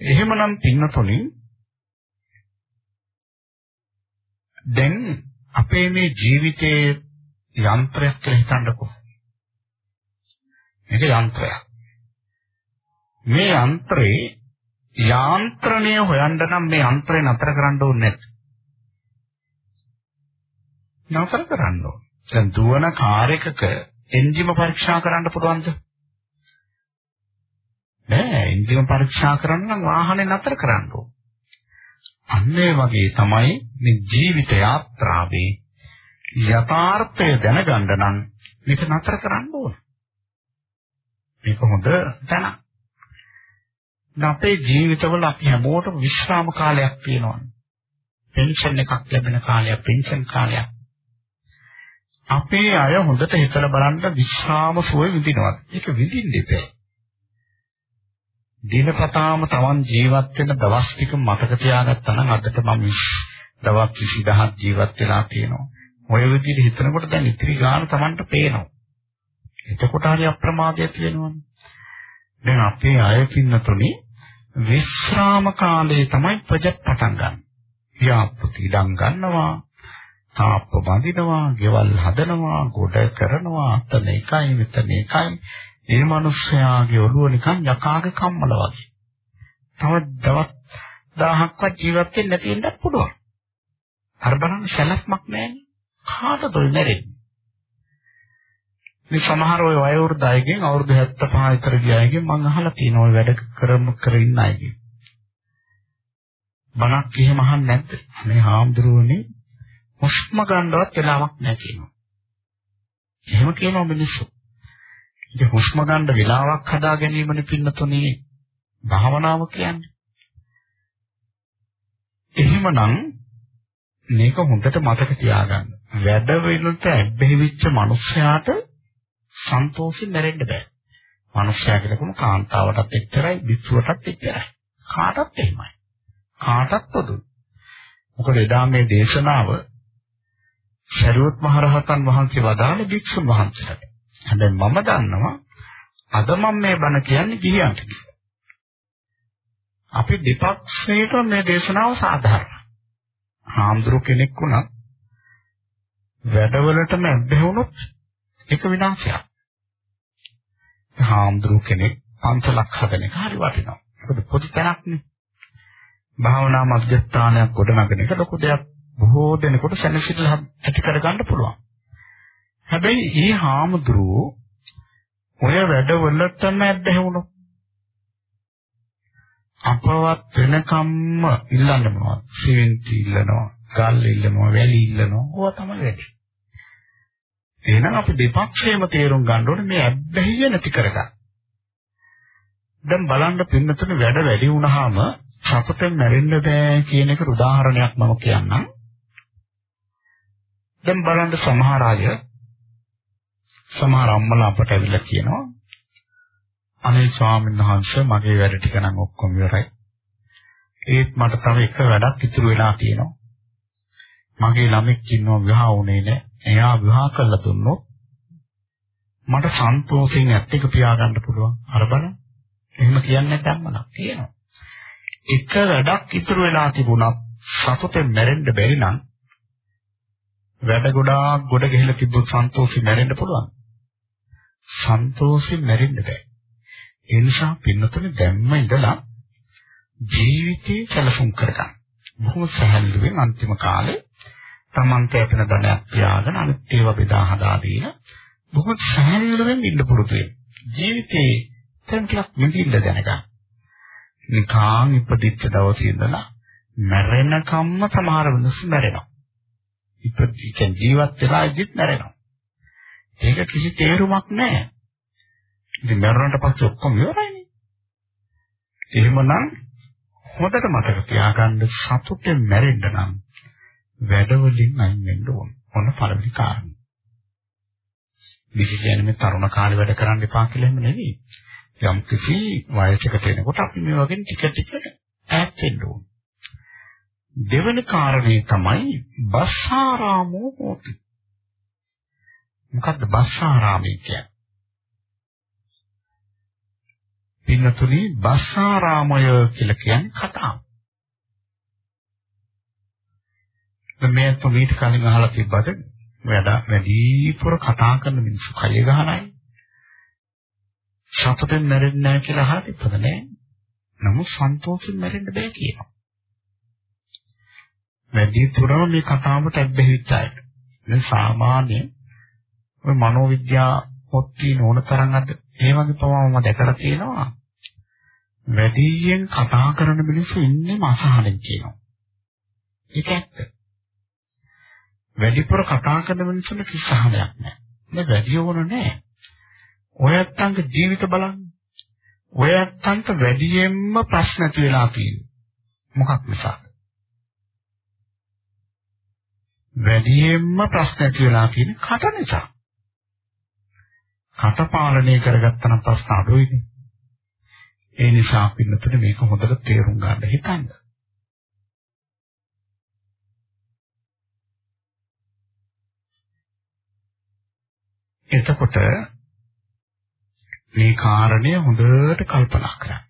එහෙමනම් පින්නතොලි දැන් අපේ මේ ජීවිතයේ යන්ත්‍රයක් කියලා හිතන්නකෝ. මේක යන්ත්‍රයක්. මේ යන්ත්‍රේ යාන්ත්‍රණය හොයන්න නම් මේ යන්ත්‍රය නතර කරන්න ඕනේ නැද්ද? නතර කරන්න ඕන. දැන් දුවන කාර් එකක එන්ජිම පරීක්ෂා කරන්න පුළුවන්ද? නෑ එන්ජිම පරීක්ෂා කරන්න නම් වාහනේ නතර කරන්න ඕන. අන්න ඒ වගේ තමයි මේ ජීවිත යාත්‍රාවේ යථාර්ථය දැනගන්න නම් මේක නතර කරන්න ඕන. මේක හොඳ තැනක්. අපේ ජීවිතවල අපි හැමෝටම විශ්‍රාම කාලයක් තියෙනවා. පෙන්ෂන් එකක් ලැබෙන කාලයක් පෙන්ෂන් කාලයක්. අපේ අය හොඳට හිතලා බලන්න විශ්‍රාම සුවය විඳිනවා. ඒක විඳින්න එපා. දිනපතාම Taman ජීවත් වෙන දවස් ටික මතක තියාගත්තා නම් අදට මම දවස් 20000ක් ජීවත් වෙලා තියෙනවා. ඔය විදිහට හිතනකොට දැන් ඉතිරි ගාන Tamanට පේනවා. එතකොට හරි අප්‍රමාදයක් තියෙනවනේ. දැන් අපේ අය පින්නතුනේ විශ්‍රාම කාලයේ තමයි ප්‍රොජෙක්ට් පටන් ගන්න. ව්‍යාපෘති ඉඩම් ගන්නවා, තාප්ප බඳිනවා, ගෙවල් හදනවා, ගොඩ කරනවා, අතන එකයි මෙතන එකයි. මේ මිනිස්යාගේ ඔළුව නිකන් යකාගේ කම්මල වගේ. තව දවස් 1000ක්වත් ජීවත් වෙන්න නැති වෙන්නත් පුළුවන්. අර බලන්න සැලැස්මක් නැහැ. කාටද ඔය මැරෙන්නේ? මේ සමහර ඔය වයෝවෘද්ධ අයගෙන් අවුරුදු 75 විතර ගිය අයගෙන් මම අහලා තියෙනවා ඔය වැඩ කරමු කර ඉන්න අයගෙන්. බණක් එහෙම අහන්නේ නැද්ද? මේ හාමුදුරුවනේ හුස්ම ගන්නවත් වෙලාවක් නැහැ කියනවා. එහෙම කියනවා මිනිස්සු. ඉතින් හුස්ම ගන්න වෙලාවක් හදා ගැනීමනේ පින්නතුනේ භාවනාව කියන්නේ. එහෙමනම් මේක හොඳට මතක තියාගන්න. වැඩ වලට ඇබ්බැහි වෙච්ච මිනිස්යාට සන්තෝෂෙන් නැරෙන්න බෑ. මිනිස්යා කියනකොම කාන්තාවටත් එච්චරයි, විත්තුවටත් එච්චරයි. කාටත් එහෙමයි. කාටත් පොදුයි. මොකද එදා මේ දේශනාව ශරීරත් මහරහතන් වහන්සේ වදාළ භික්ෂුන් වහන්සේට. හැබැයි මම දන්නවා අද මම මේ බණ කියන්නේ ගිහියන්ට කියලා. අපි දෙපක්ෂයට මේ දේශනාව සාධාරණයි. හාමුදුරු කෙනෙක් වුණත් වැඩවලටම ඇබ්බැහුනොත් ඒක විනාශයක්. හාමුදුරු කෙනෙක් පන්සලක් හදන එක හරි වටිනවා. මොකද පොඩි තැනක්නේ. භාවනා මධ්‍යස්ථානයක් ගොඩනගන එක ලොකු දෙයක්. බොහෝ දෙනෙකුට සැනසෙල්ල ඇති කරගන්න පුළුවන්. හැබැයි මේ හාමුදුරුවෝ ඔය වැඩවලටම ඇබ්බැහුනොත් අපවත් වෙනකම්ම ඉල්ලන්න මොනවද? සිවෙන්ති ඉල්ලනවා, ගල් ඉල්ලනවා, වැලි ඉල්ලනවා. ඕවා තමයි වැඩි. එහෙනම් අපි දෙපක්ෂේම තේරුම් ගන්න ඕනේ මේ අබ්බැහිය නැති කරගන්න. දැන් බලන්න පින්නතුනේ වැඩ වැඩි වුණාම සතුටෙන් මැරෙන්න බෑ කියන එක උදාහරණයක් මම කියන්නම්. දැන් බලන්න සමහර අය සමහර අම්මලා අපට ඇවිල්ලා කියනවා අනේ ස්වාමීන් වහන්සේ මගේ වැඩ ටික නම් ඔක්කොම ඉවරයි. ඒත් මට තව එක වැඩක් ඉතුරු වෙලා තියෙනවා. මගේ ළමෙක් ඉන්නව විවාහ වුණේ නැහැ. එයා විවාහ කරලා දුන්නොත් මට සන්තෝෂයෙන් ඇත්තක පියාගන්න පුළුවන්. අර බලන්න. එහෙම කියන්නේ නැත්නම් කියනවා. එක වැඩක් ඉතුරු වෙලා තිබුණත් සතුටෙන් මැරෙන්න බැරි නම් වැඩ ගොඩාක් ගොඩ ගිහිලා තිබ්බොත් සන්තෝෂෙන් මැරෙන්න පුළුවන්. සන්තෝෂෙන් මැරෙන්න බෑ. ඒ නිසා පින්නතුනේ දැම්ම ඉඳලා ජීවිතේ සැලසුම් කරගන්න. බොහොම සැහැල්ලුවෙන් අන්තිම කාලේ තමන්ට ඇතන ධනයක් පියාගෙන අනිත් ඒවා බෙදා හදා දීලා බොහොම සැහැල්ලුවෙන් ඉන්න පුරුදු වෙන්න. ජීවිතේ තෙන්ටලක් මිදින්න දැනගන්න. නිකාන් ඉපදිච්ච දවසේ ඉඳලා මැරෙනකම්ම සමහර මිනිස්සු මැරෙනවා. ඉපදිච්ච ජීවත් වෙලා ඉඳිත් මැරෙනවා. ඒක කිසි තේරුමක් නැහැ. ඉතින් මරණයට පස්සේ ඔක්කොම ඉවරයිනේ. එහෙමනම් හොඳට මතක තියාගන්න සතුටෙන් මැරෙන්න නම් වැඩවලින් අයින් වෙන්න ඕන. ඔන්න පළවෙනි කාරණය. මේක කියන්නේ මේ තරුණ කාලේ වැඩ කරන්න එපා කියලා එහෙම නෙවෙයි. යම් කිසි වයසකට එනකොට අපි මේ වගේ ටික ටික ඈත් වෙන්න ඕන. දෙවන කාරණේ තමයි බස්සාරාමෝ හෝති. මොකද්ද බස්සාරාමේ කියන්නේ? පින්නතුනි බස්සාරාමය කියලා කියන්නේ කතාව. දැන් මේ තුමීට කලින් අහලා තිබ්බද වැඩ වැඩිපුර කතා කරන මිනිස්සු කය ගහනයි. සතුටෙන් මැරෙන්නේ නැහැ කියලා අහලා තිබ්බද නෑ. නමුත් සන්තෝෂෙන් මැරෙන්න බෑ කියනවා. වැඩිපුරම මේ කතාවට ඇබ්බැහිච්ච අය. දැන් සාමාන්‍ය ඔය මනෝවිද්‍යා පොත් තියෙන ඕන තරම් අද ඒ වගේ පවම දැකලා තියෙනවා. වැඩියෙන් කතා කරන මිනිස්සු ඉන්නේ අසහනෙන් කියනවා. ඒක ඇත්ත. වැඩිපුර කතා කරන මිනිස්සුන්ට කිසිහමයක් නැහැ. මේ වැඩි ඕන නැහැ. ඔය ඇත්තන්ගේ ජීවිත බලන්න. ඔය ඇත්තන්ට වැඩියෙන්ම ප්‍රශ්න ඇති වෙලා තියෙන්නේ. මොකක් නිසාද? වැඩියෙන්ම ප්‍රශ්න ඇති වෙලා තියෙන්නේ කට නිසා. කට පාලනය කරගත්තා නම් ප්‍රශ්න අඩුයිනේ. ඒ නිසා පින්නතුනේ මේක හොඳට තේරුම් ගන්න හිතන්න. එතකොට මේ කාරණය හොඳට කල්පනා කරන්න.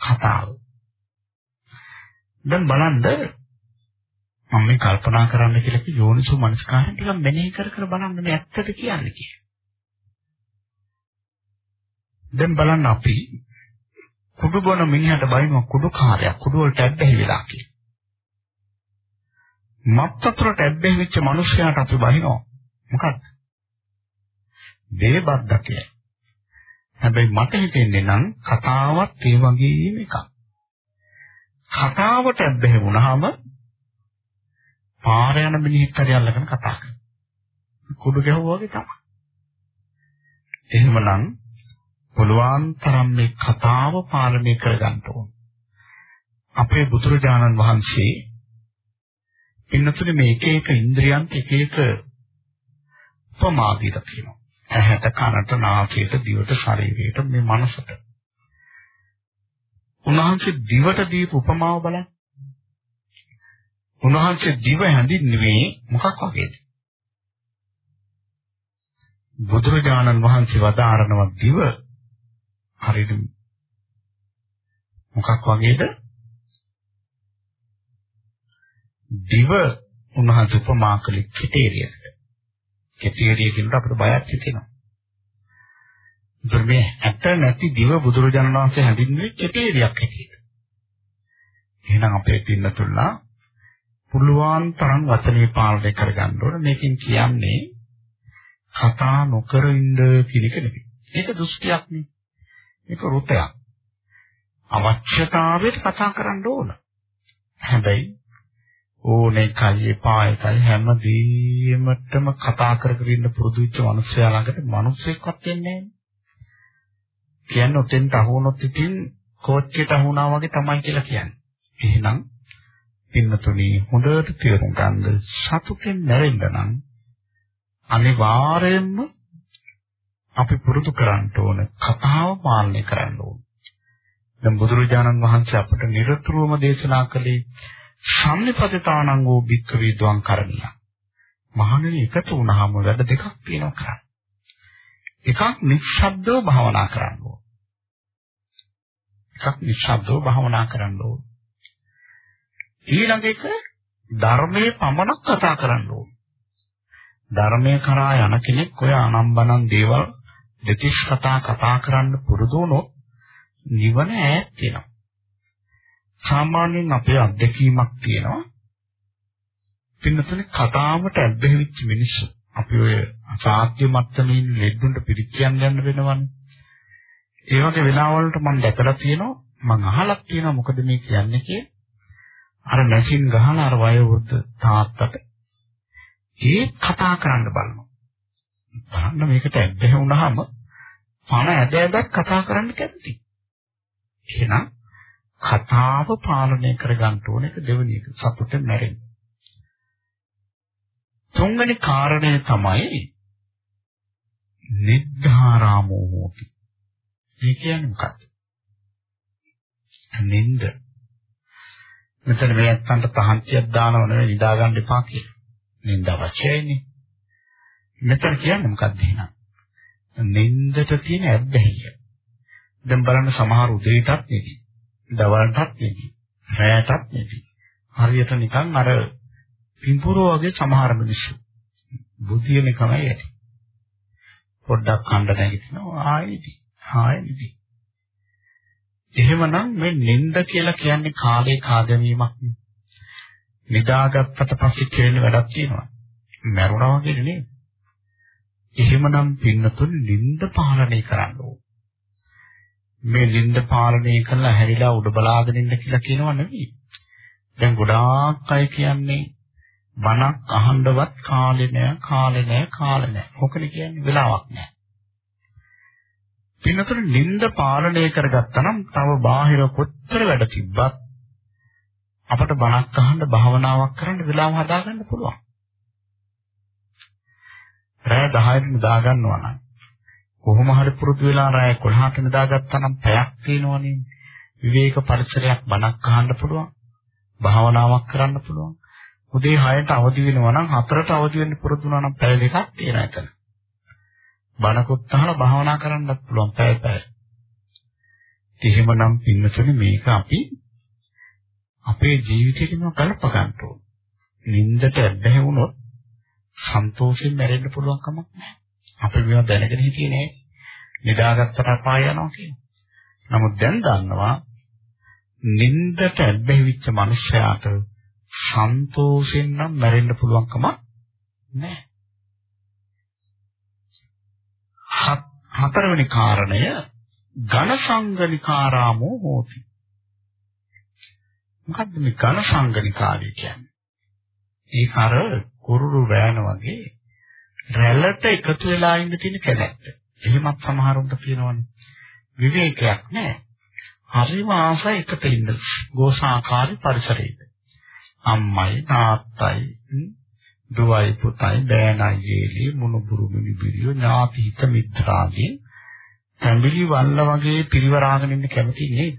කතාව. දැන් බලන්න මම මේ කල්පනා කරන්න කියලා කි යෝනිසෝ මනස්කාරයෙන් ටිකක් මෙනෙහි කර කර බලන්න මේ ඇත්තද කියන්නේ කියලා. දැන් බලන්න අපි කුඩු බොන මිනිහට බයිනවා කුඩු කාර්යයක් කුඩු වලට ඇබ්බැහි වෙලා කියලා. මත්තතරට ඇබ්බැහි වෙච්ච මිනිහයාට අපි බයිනවා. මොකක්ද? දේබද්ද කියලා. හැබැයි මට හිතෙන්නේ නම් කතාවත් ඒ වගේම එකක්. කතාවට ඇබ්බැහි වුණාම පාර යන මිනිහෙක් හරි අල්ලගෙන කතා කරනවා. කුඩු ගැහුවා වගේ තමයි. එහෙමනම් පුළුවන් තරම් මේ කතාව පාලනය කරගන්න ඕන. අපේ බුදුරජාණන් වහන්සේ පින්නතුනේ මේ එක එක ඉන්ද්‍රියන්ට එක එක උපමා දීලා තියෙනවා. ඇහැට, කනට, නාසයට, දිවට, ශරීරයට මේ මනසට. උන්වහන්සේ දිවට දීපු උපමාව බලන්න. උන්වහන්සේ දිව හැඳින්නුවේ මොකක් වගේද? බුදුරජාණන් වහන්සේ වදාරනවා දිව හරියට මොකක් වගේද? දිව උන්වහන්සේ උපමා කළේ කෙටේරියකට. කෙටේරිය කියනකොට අපිට බයක් හිතෙනවා. ධර්මයේ ඇත්ත නැති දිව බුදුරජාණන් වහන්සේ හැඳින්වුවේ කෙටේරියක් හැටියට. එහෙනම් අපේ පින්නතුල්ලා පුළුවන් තරම් වචනේ පාලනය කරගන්න ඕන. මේකෙන් කියන්නේ කතා නොකර ඉන්න කියන එක නෙවෙයි. ඒක දෘෂ්ටියක් නේ. ඒක රුතයක්. අවශ්‍යතාවයට කතා කරන්න ඕන. හැබැයි ඕනේ කයි එපා එකයි හැමදේමටම කතා කර කර ඉන්න පුරුදු වෙච්ච මිනිස්සයා ළඟට මිනිස්සෙක්වත් වෙන්නේ නැහැ. කියන්නේ ඔතෙන්ට අහුනොත් ඉතින් කෝච්චියට අහුණා වගේ තමයි කියලා කියන්නේ. එහෙනම් පින්නතුනි හොඳට තේරුම් ගන්න සතුටෙන් නැරෙන්න නම් අනිවාර්යයෙන්ම අපි පුරුදු කරන්න ඕන කතාව පාලනය කරන්න ඕන. දැන් බුදුරජාණන් වහන්සේ අපට නිරතුරුවම දේශනා කළේ සම්නිපතිතානං වූ භික්ඛවේ ද්වං කරණිය. මහණෙනි එකතු වුණාම වැඩ දෙකක් තියෙනවා කරන්න. එකක් නිශ්ශබ්දව භාවනා කරන්න ඕන. එකක් නිශ්ශබ්දව භාවනා කරන්න ඕන. ඊළඟ එක ධර්මයේ පමණක් කතා කරන්න ඕන. ධර්මයේ කරා යන කෙනෙක් ඔය අනම්බනන් දේවල් දෙතිස් කතා කතා කරන්න පුරුදු වුණොත් නිවන ඈත් වෙනවා. සාමාන්‍යයෙන් අපේ අත්දැකීමක් තියෙනවා. පින්නතුනේ කතාවට ඇබ්බැහිච්ච මිනිස්සු අපි ඔය සාත්‍ය මට්ටමින් ලෙඩුන්ට පිළිච්චියන් යන්න වෙනවනේ. ඒ වගේ වෙලාවලට මම දැකලා තියෙනවා මම අහලා තියෙනවා මොකද මේ කියන්නේ කිය. අර මැෂින් ගහලා අර වයෝවෘද්ධ තාත්තට ඒ කතා කරන්න බලනවා. බලන්න මේකට ඇබ්බැහි වුණාම පණ ඇද ඇදක් කතා කරන්න කැමති. එහෙනම් කතාව පාලනය කරගන්න ඕන එක දෙවෙනි එක. සතුටෙන් මැරෙන්න. තුන්වෙනි කාරණය තමයි නිද්ධාරාමෝ හෝති. මේ කියන්නේ මොකක්ද? නින්ද. මෙතන මේ අත්තන්ට පහන්තියක් දානව නෙවෙයි නිදා ගන්න එපා කියලා. නින්ද අවශ්‍යයිනේ. මෙතන කියන්නේ මොකක්ද එහෙනම්? නින්දට තියෙන ඇබ්බැහිය. දැන් බලන්න සමහර උදේටත් නෙදී. දවල්ටත් නෙදී. රැයටත් නෙදී. හරියට නිකන් අර පිඹුරෝ වගේ සමහර මිනිස්සු. බුද්ධියම කමයි ඇති. පොඩ්ඩක් කණ්ඩ නැගිටිනවා ආයෙදි. ආයෙදි. එහෙමනම් මේ නිନ୍ଦ කියලා කියන්නේ කාලේ කාගැනීමක් නේ. නිදාගත්තට පස්සේ කෙරෙන වැඩක් තියෙනවා. මැරුණා වගේ නේ. එහෙමනම් පින්නතුන් නිନ୍ଦ පාලනය කරන්න ඕන. මේ නිନ୍ଦ පාලනය කරලා හැරිලා උඩ බලාගෙන ඉන්න කියලා කියනවා නෙවෙයි. දැන් ගොඩාක් අය කියන්නේ බණක් අහන්නවත් කාලේ නෑ කාලේ නෑ කාලේ නෑ. ඔකනේ කියන්නේ වෙලාවක් නෑ. පින්නතර නිନ୍ଦ පාලනය කරගත්තා නම් තව බාහිර කොච්චර වැඩ තිබ්බත් අපට බණක් අහන්න භාවනාවක් කරන්න වෙලාව හදාගන්න පුළුවන්. රෑ 10ට නිදා ගන්නවා නම් කොහොම හරි පුරුදු වෙලා රෑ 11ට නිදාගත්තා නම් පැයක් තියෙනවනේ. විවේක පරිසරයක් බණක් අහන්න පුළුවන්. භාවනාවක් කරන්න පුළුවන්. උදේ 6ට අවදි වෙනවා නම් 4ට අවදි වෙන්න පුරුදු වුණා නම් පැය දෙකක් තියෙනවා එතන. බණකුත් අහලා භාවනා කරන්නත් පුළුවන් පැය පැය. එහෙමනම් පින්නතුනේ මේක අපි අපේ ජීවිතේටම ගලප ගන්න ඕන. නින්දට ඇබ්බැහි වුණොත් සන්තෝෂයෙන් මැරෙන්න පුළුවන් කමක් නැහැ. අපි මේවා දැනගෙන හිටියේ නෑ. නිදාගත්තට අපාය යනවා කියන්නේ. නමුත් දැන් දන්නවා නින්දට ඇබ්බැහි වෙච්ච මනුස්සයාට සන්තෝෂෙන් නම් මැරෙන්න පුළුවන් කමක් නැහැ. හතරවෙනි කාරණය ඝන සංගනිකාරාමෝ හෝති. මොකද්ද මේ ඝන සංගනිකාරය කියන්නේ? ඒක අර කුරුළු රෑන වගේ රැළට එකතු වෙලා ඉන්න තියෙන කැලැත්ත. එහෙමත් සමහරුන්ට කියනවනේ. විවේකයක් නැහැ. හරිම ආසයි එකට ඉන්න. ගෝසාකාරී පරිසරයක. අම්මයි තාත්තයි දුවයි පුතයි බෑනයි යේලි මුණුබුරු මිනිබිරියෝ ඥාති හිත මිත්‍රාදී පැමිලි වල්ල වගේ පිරිවරාගෙන ඉන්න කැමති නේද?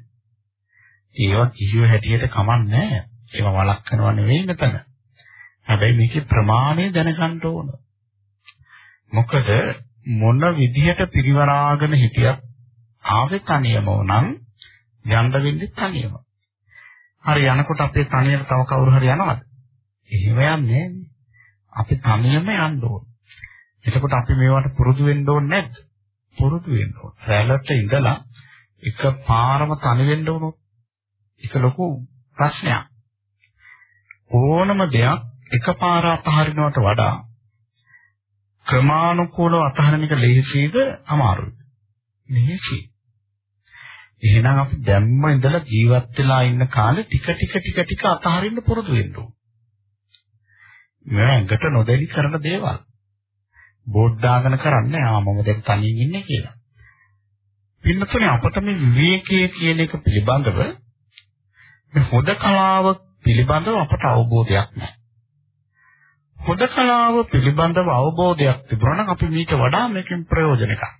ඒවා කිහිව හැටියට කමන්නේ ඒවා වලක් කරනව නෙවෙයි මෙතන. හැබැයි මේකේ ප්‍රමාණය දැනගන්න ඕන. මොකද මොන විදිහට පිරිවරාගෙන හිටියත් ආවේ තනියම උනම් යන්න වෙන්නේ තනියම. හරි යනකොට අපේ තනියම තව කවුරු හරි යනවද? එහෙම යන්නේ අපි තනියම යන්න ඕන. එතකොට අපි මේවට පුරුදු වෙන්න ඕනේ නැද්ද? පුරුදු වෙන්න ඕන. රැළට ඉඳලා එක පාරම තනි වෙන්න උනොත් ඒක ලොකු ප්‍රශ්නයක්. ඕනම දෙයක් එකපාර අතහරිනවට වඩා ක්‍රමානුකූලව අතහරින එක ලේසියද අමාරුද? ලේසියි. එහෙනම් අපි දැම්ම ඉඳලා ජීවත් වෙලා ඉන්න කාලේ ටික ටික ටික ටික අතහරින්න පුරුදු වෙන්න ඕන. මේ ඇඟට නොදැනි කරන දේවල්. බෝඩ් දාගෙන කරන්නේ ආ මම දැන් තනියෙන් ඉන්නේ කියලා. පින්නතුනේ අපට මේ විවේකයේ කියන එක පිළිබඳව මේ හොදකලාව පිළිබඳව අපට අවබෝධයක් නැහැ. හොදකලාව පිළිබඳව අවබෝධයක් තිබුණා නම් අපි මීට වඩා මේකෙන් ප්‍රයෝජන ගන්නවා.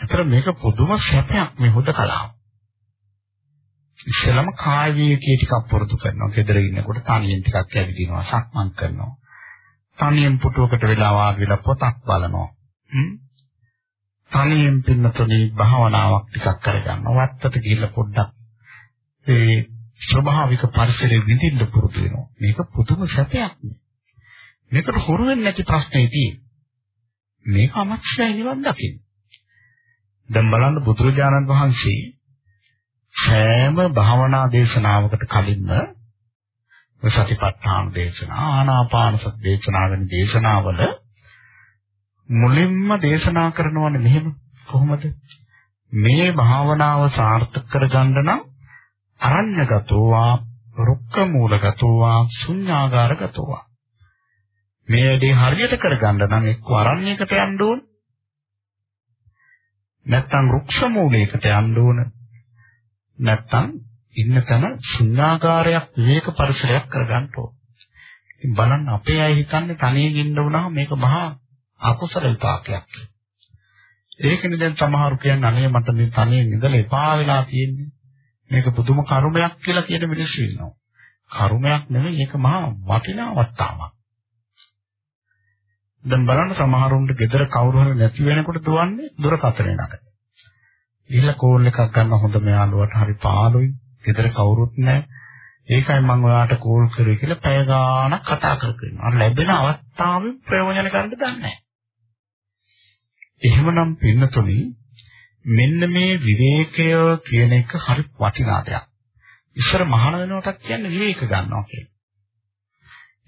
ඒතර මේක පුදුම සැපයක් මේ හොදකලාව. ඉස්සෙල්ලම කාය විවේකී ටිකක් පුරුදු කරනවා. ගෙදර ඉන්නකොට තනියෙන් ටිකක් ඇවිදිනවා, සක්මන් කරනවා. තනියෙන් පුටුවකට වෙලා වාඩි වෙලා පොතක් බලනවා. තනියෙන් පින්නතුනේ භාවනාවක් ටිකක් කරගන්නවා. වත්තට ගිහිල්ලා පොඩ්ඩක් ඒ ස්වභාවික පරිසරයේ විඳින්න පුරුදු වෙනවා. මේක පුදුම සැපයක් නේ. මේකට හුරු වෙන්නේ නැති ප්‍රශ්නේ තියෙන්නේ. මේක අමත්‍යයි නිවන් දකින්න. දැන් බලන්න බුදුරජාණන් වහන්සේ සෑම භාවනා දේශනාවකට කලින්ම සතිපට්ඨාන දේශනා ආනාපාන සති දේශනා වෙන දේශනාවල මුලින්ම දේශනා කරනවනේ මෙහෙම කොහොමද? මේ භාවනාව සාර්ථක කරගන්න නම් අරඤ්‍යගතෝවා රුක්ක මූලගතෝවා ශුන්‍යාගාරගතෝවා. මේ දේ හරියට කරගන්න නම් එක්ක අරණ්‍යයකට යන්න ඕන. නැත්නම් රුක්ෂ මූලයකට යන්න ඕන. නැත්නම් ඉන්න තැන ශුන්‍යාකාරයක් විවේක පරිසරයක් කරගන්න ඕන. ඉතින් බලන්න අපේ අය හිතන්නේ තනියෙන් ඉන්න වුණාම මේක මහා අකුසල විපාකයක්. ඒකනේ දැන් සමහරු කියන්නේ අනේ මට මේ තනියෙන් ඉඳලා එපා වෙලා තියෙන්නේ. මේක පුදුම කර්මයක් කියලා කියන මිනිස්සු ඉන්නවා. කර්මයක් නෙවෙයි ඒක මහා වටිනා වත්තාවක්. දැන් බලන්න සමහරුන්ට ගෙදර කවුරු හරි නැති වෙනකොට දුවන්නේ දුරකථනය නකට. ගිහලා කෝල් එකක් ගන්න හොඳ මෙයාලුවට හරි පාළුයි. ගෙදර කවුරුත් නැහැ. ඒකයි මම ඔයාට කෝල් කරේ කියලා පැය ගාණක් කතා කරගෙන. අර ලැබෙන අවස්ථාවෙන් ප්‍රයෝජන ගන්න දන්නේ නැහැ. එහෙමනම් පින්නතුනි මෙන්න මේ විවේකය කියන එක හරි වටිනා දෙයක්. ඉස්සර මහාන වෙනකොටත් කියන්නේ විවේක ගන්නවා කියලා.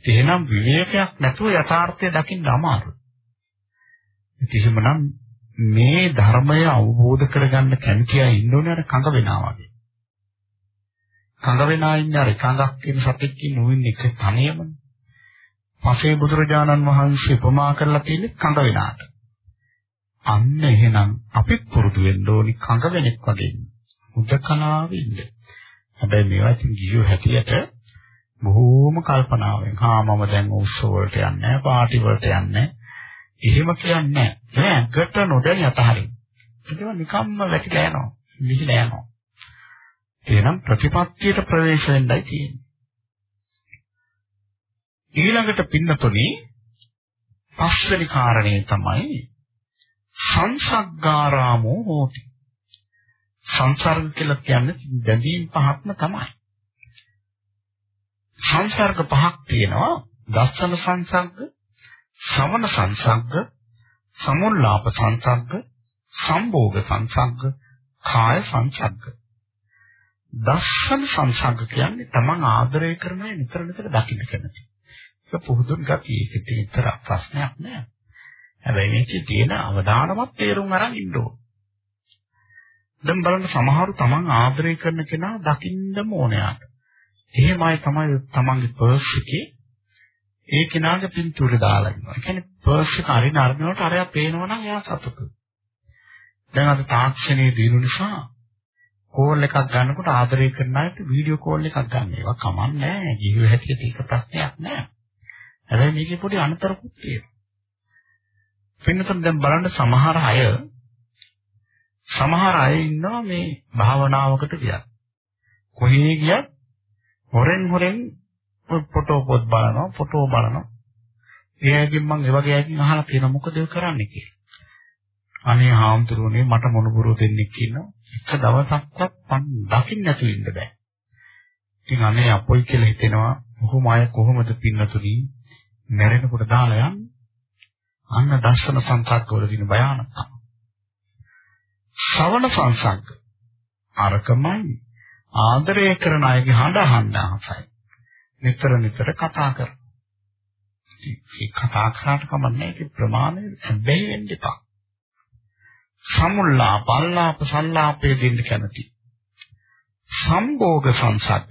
එහෙනම් විවේකයක් නැතුව යථාර්ථය දකින්න අමාරුයි. එහෙමනම් මේ ධර්මය අවබෝධ කරගන්න කැමති අය ඉන්න ඕනේ අර කඟ වෙනා වගේ. කඟ වෙනා ඉන්නේ අර කඟක් කියන සතෙක් ඉන්න එක තනියම. පසේ බුදුරජාණන් වහන්සේ උපමා කරලා තියෙන්නේ කඟ වෙනාට. අන්න එහෙනම් අපි පුරුදු වෙන්න ඕනි කඟ වෙනෙක් වගේ ඉන්න. උදකලාවේ ඉන්න. හැබැයි මේවා ඉතින් ගියෝ හැටියට බොහෝම කල්පනාවෙන් හා මම දැන් උත්සව වලට යන්නේ නැහැ, පාටි වලට යන්නේ නැහැ. එහෙම කියන්නේ නැහැ. ඇඟට නොදැනි අතහරින්න. ඒක නිකම්ම වැටිලා යනවා. විහිලා යනවා. එහෙනම් ප්‍රතිපත්තියට ප්‍රවේශ වෙන්නයි තියෙන්නේ. ඊළඟට පින්නතොනි පස්වෙනි කාරණේ තමයි සංසග්ගාරාමෝ හෝති. සංසර්ග කියලා කියන්නේ බැඳීම් පහක්ම තමයි. සංසර්ග පහක් තියෙනවා. දස්සන සංසර්ග, සමන සංසර්ග, සමුල්ලාප සංසර්ග, සම්භෝග සංසර්ග, කාය සංසර්ග. දස්සන සංසර්ග කියන්නේ තමන් ආදරය කරන අය නිතර නිතර දකින්න කැමති. ඒක පුහුදුන් ගතිය. ඒක විතර ප්‍රශ්නයක් නෑ. හැබැයි මේකේ තියෙන අවධානමත් තේරුම් අරන් ඉන්න ඕන. දැන් බලන්න සමහරු තමන් ආදරය කරන කෙනා දකින්නම ඕනෑට. එහෙමයි තමයි තමන්ගේ පර්ස් එකේ ඒ කෙනාගේ පින්තූර දාලා ඉන්නවා. ඒ කියන්නේ පර්ස් එක අරින අරිනකොට අරයා පේනවා නම් එයා සතුටුයි. දැන් අද තාක්ෂණයේ දිනු නිසා කෝල් එකක් ගන්නකොට ආදරය කරන අයට වීඩියෝ කෝල් එකක් ගන්න. ඒවා කමන්නේ නැහැ. ජීව හැටියට ඒක ප්‍රශ්නයක් නැහැ. හැබැයි මේකේ පොඩි අනතරකුත් තියෙනවා. පින්නතන දැන් බලන්න සමහර අය සමහර අය ඉන්නවා මේ භාවනාවකට ගියත්. කොහේ ගියත් හොරෙන් හොරෙන් ෆොටෝ පොත් බලනවා, ෆොටෝ බලනවා. ඒ අයගෙන් මම ඒ වගේ අයගෙන් අහලා තියෙනවා මොකද ඒ කරන්නේ කියලා. අනේ හාමුදුරුවනේ මට මොනුබුරු දෙන්නෙක් ඉන්නවා. එක දවසක්වත් මන් දකින්න නැතුව ඉන්න බෑ. ඉතින් අනේ අපොයි කියලා හිතෙනවා. කොහොම අය කොහොමද පින්නතුනි මැරෙනකොට දාලා යන්නේ? අන්න දර්ශන සංසග්ගවල තියෙන භයානකම. ශ්‍රවණ සංසග්ග අරකමයි ආදරය කරන අයගේ හඬ අහන්න ආසයි. නිතර නිතර කතා කරනවා. ඒ කතා කරාට කමන්නේ ඒකේ ප්‍රමාණය හැබැයි වෙන්න එපා. සමුල්ලා පල්ලාප සල්ලාපේ දෙන්න කැමති. සම්භෝග සංසග්ග.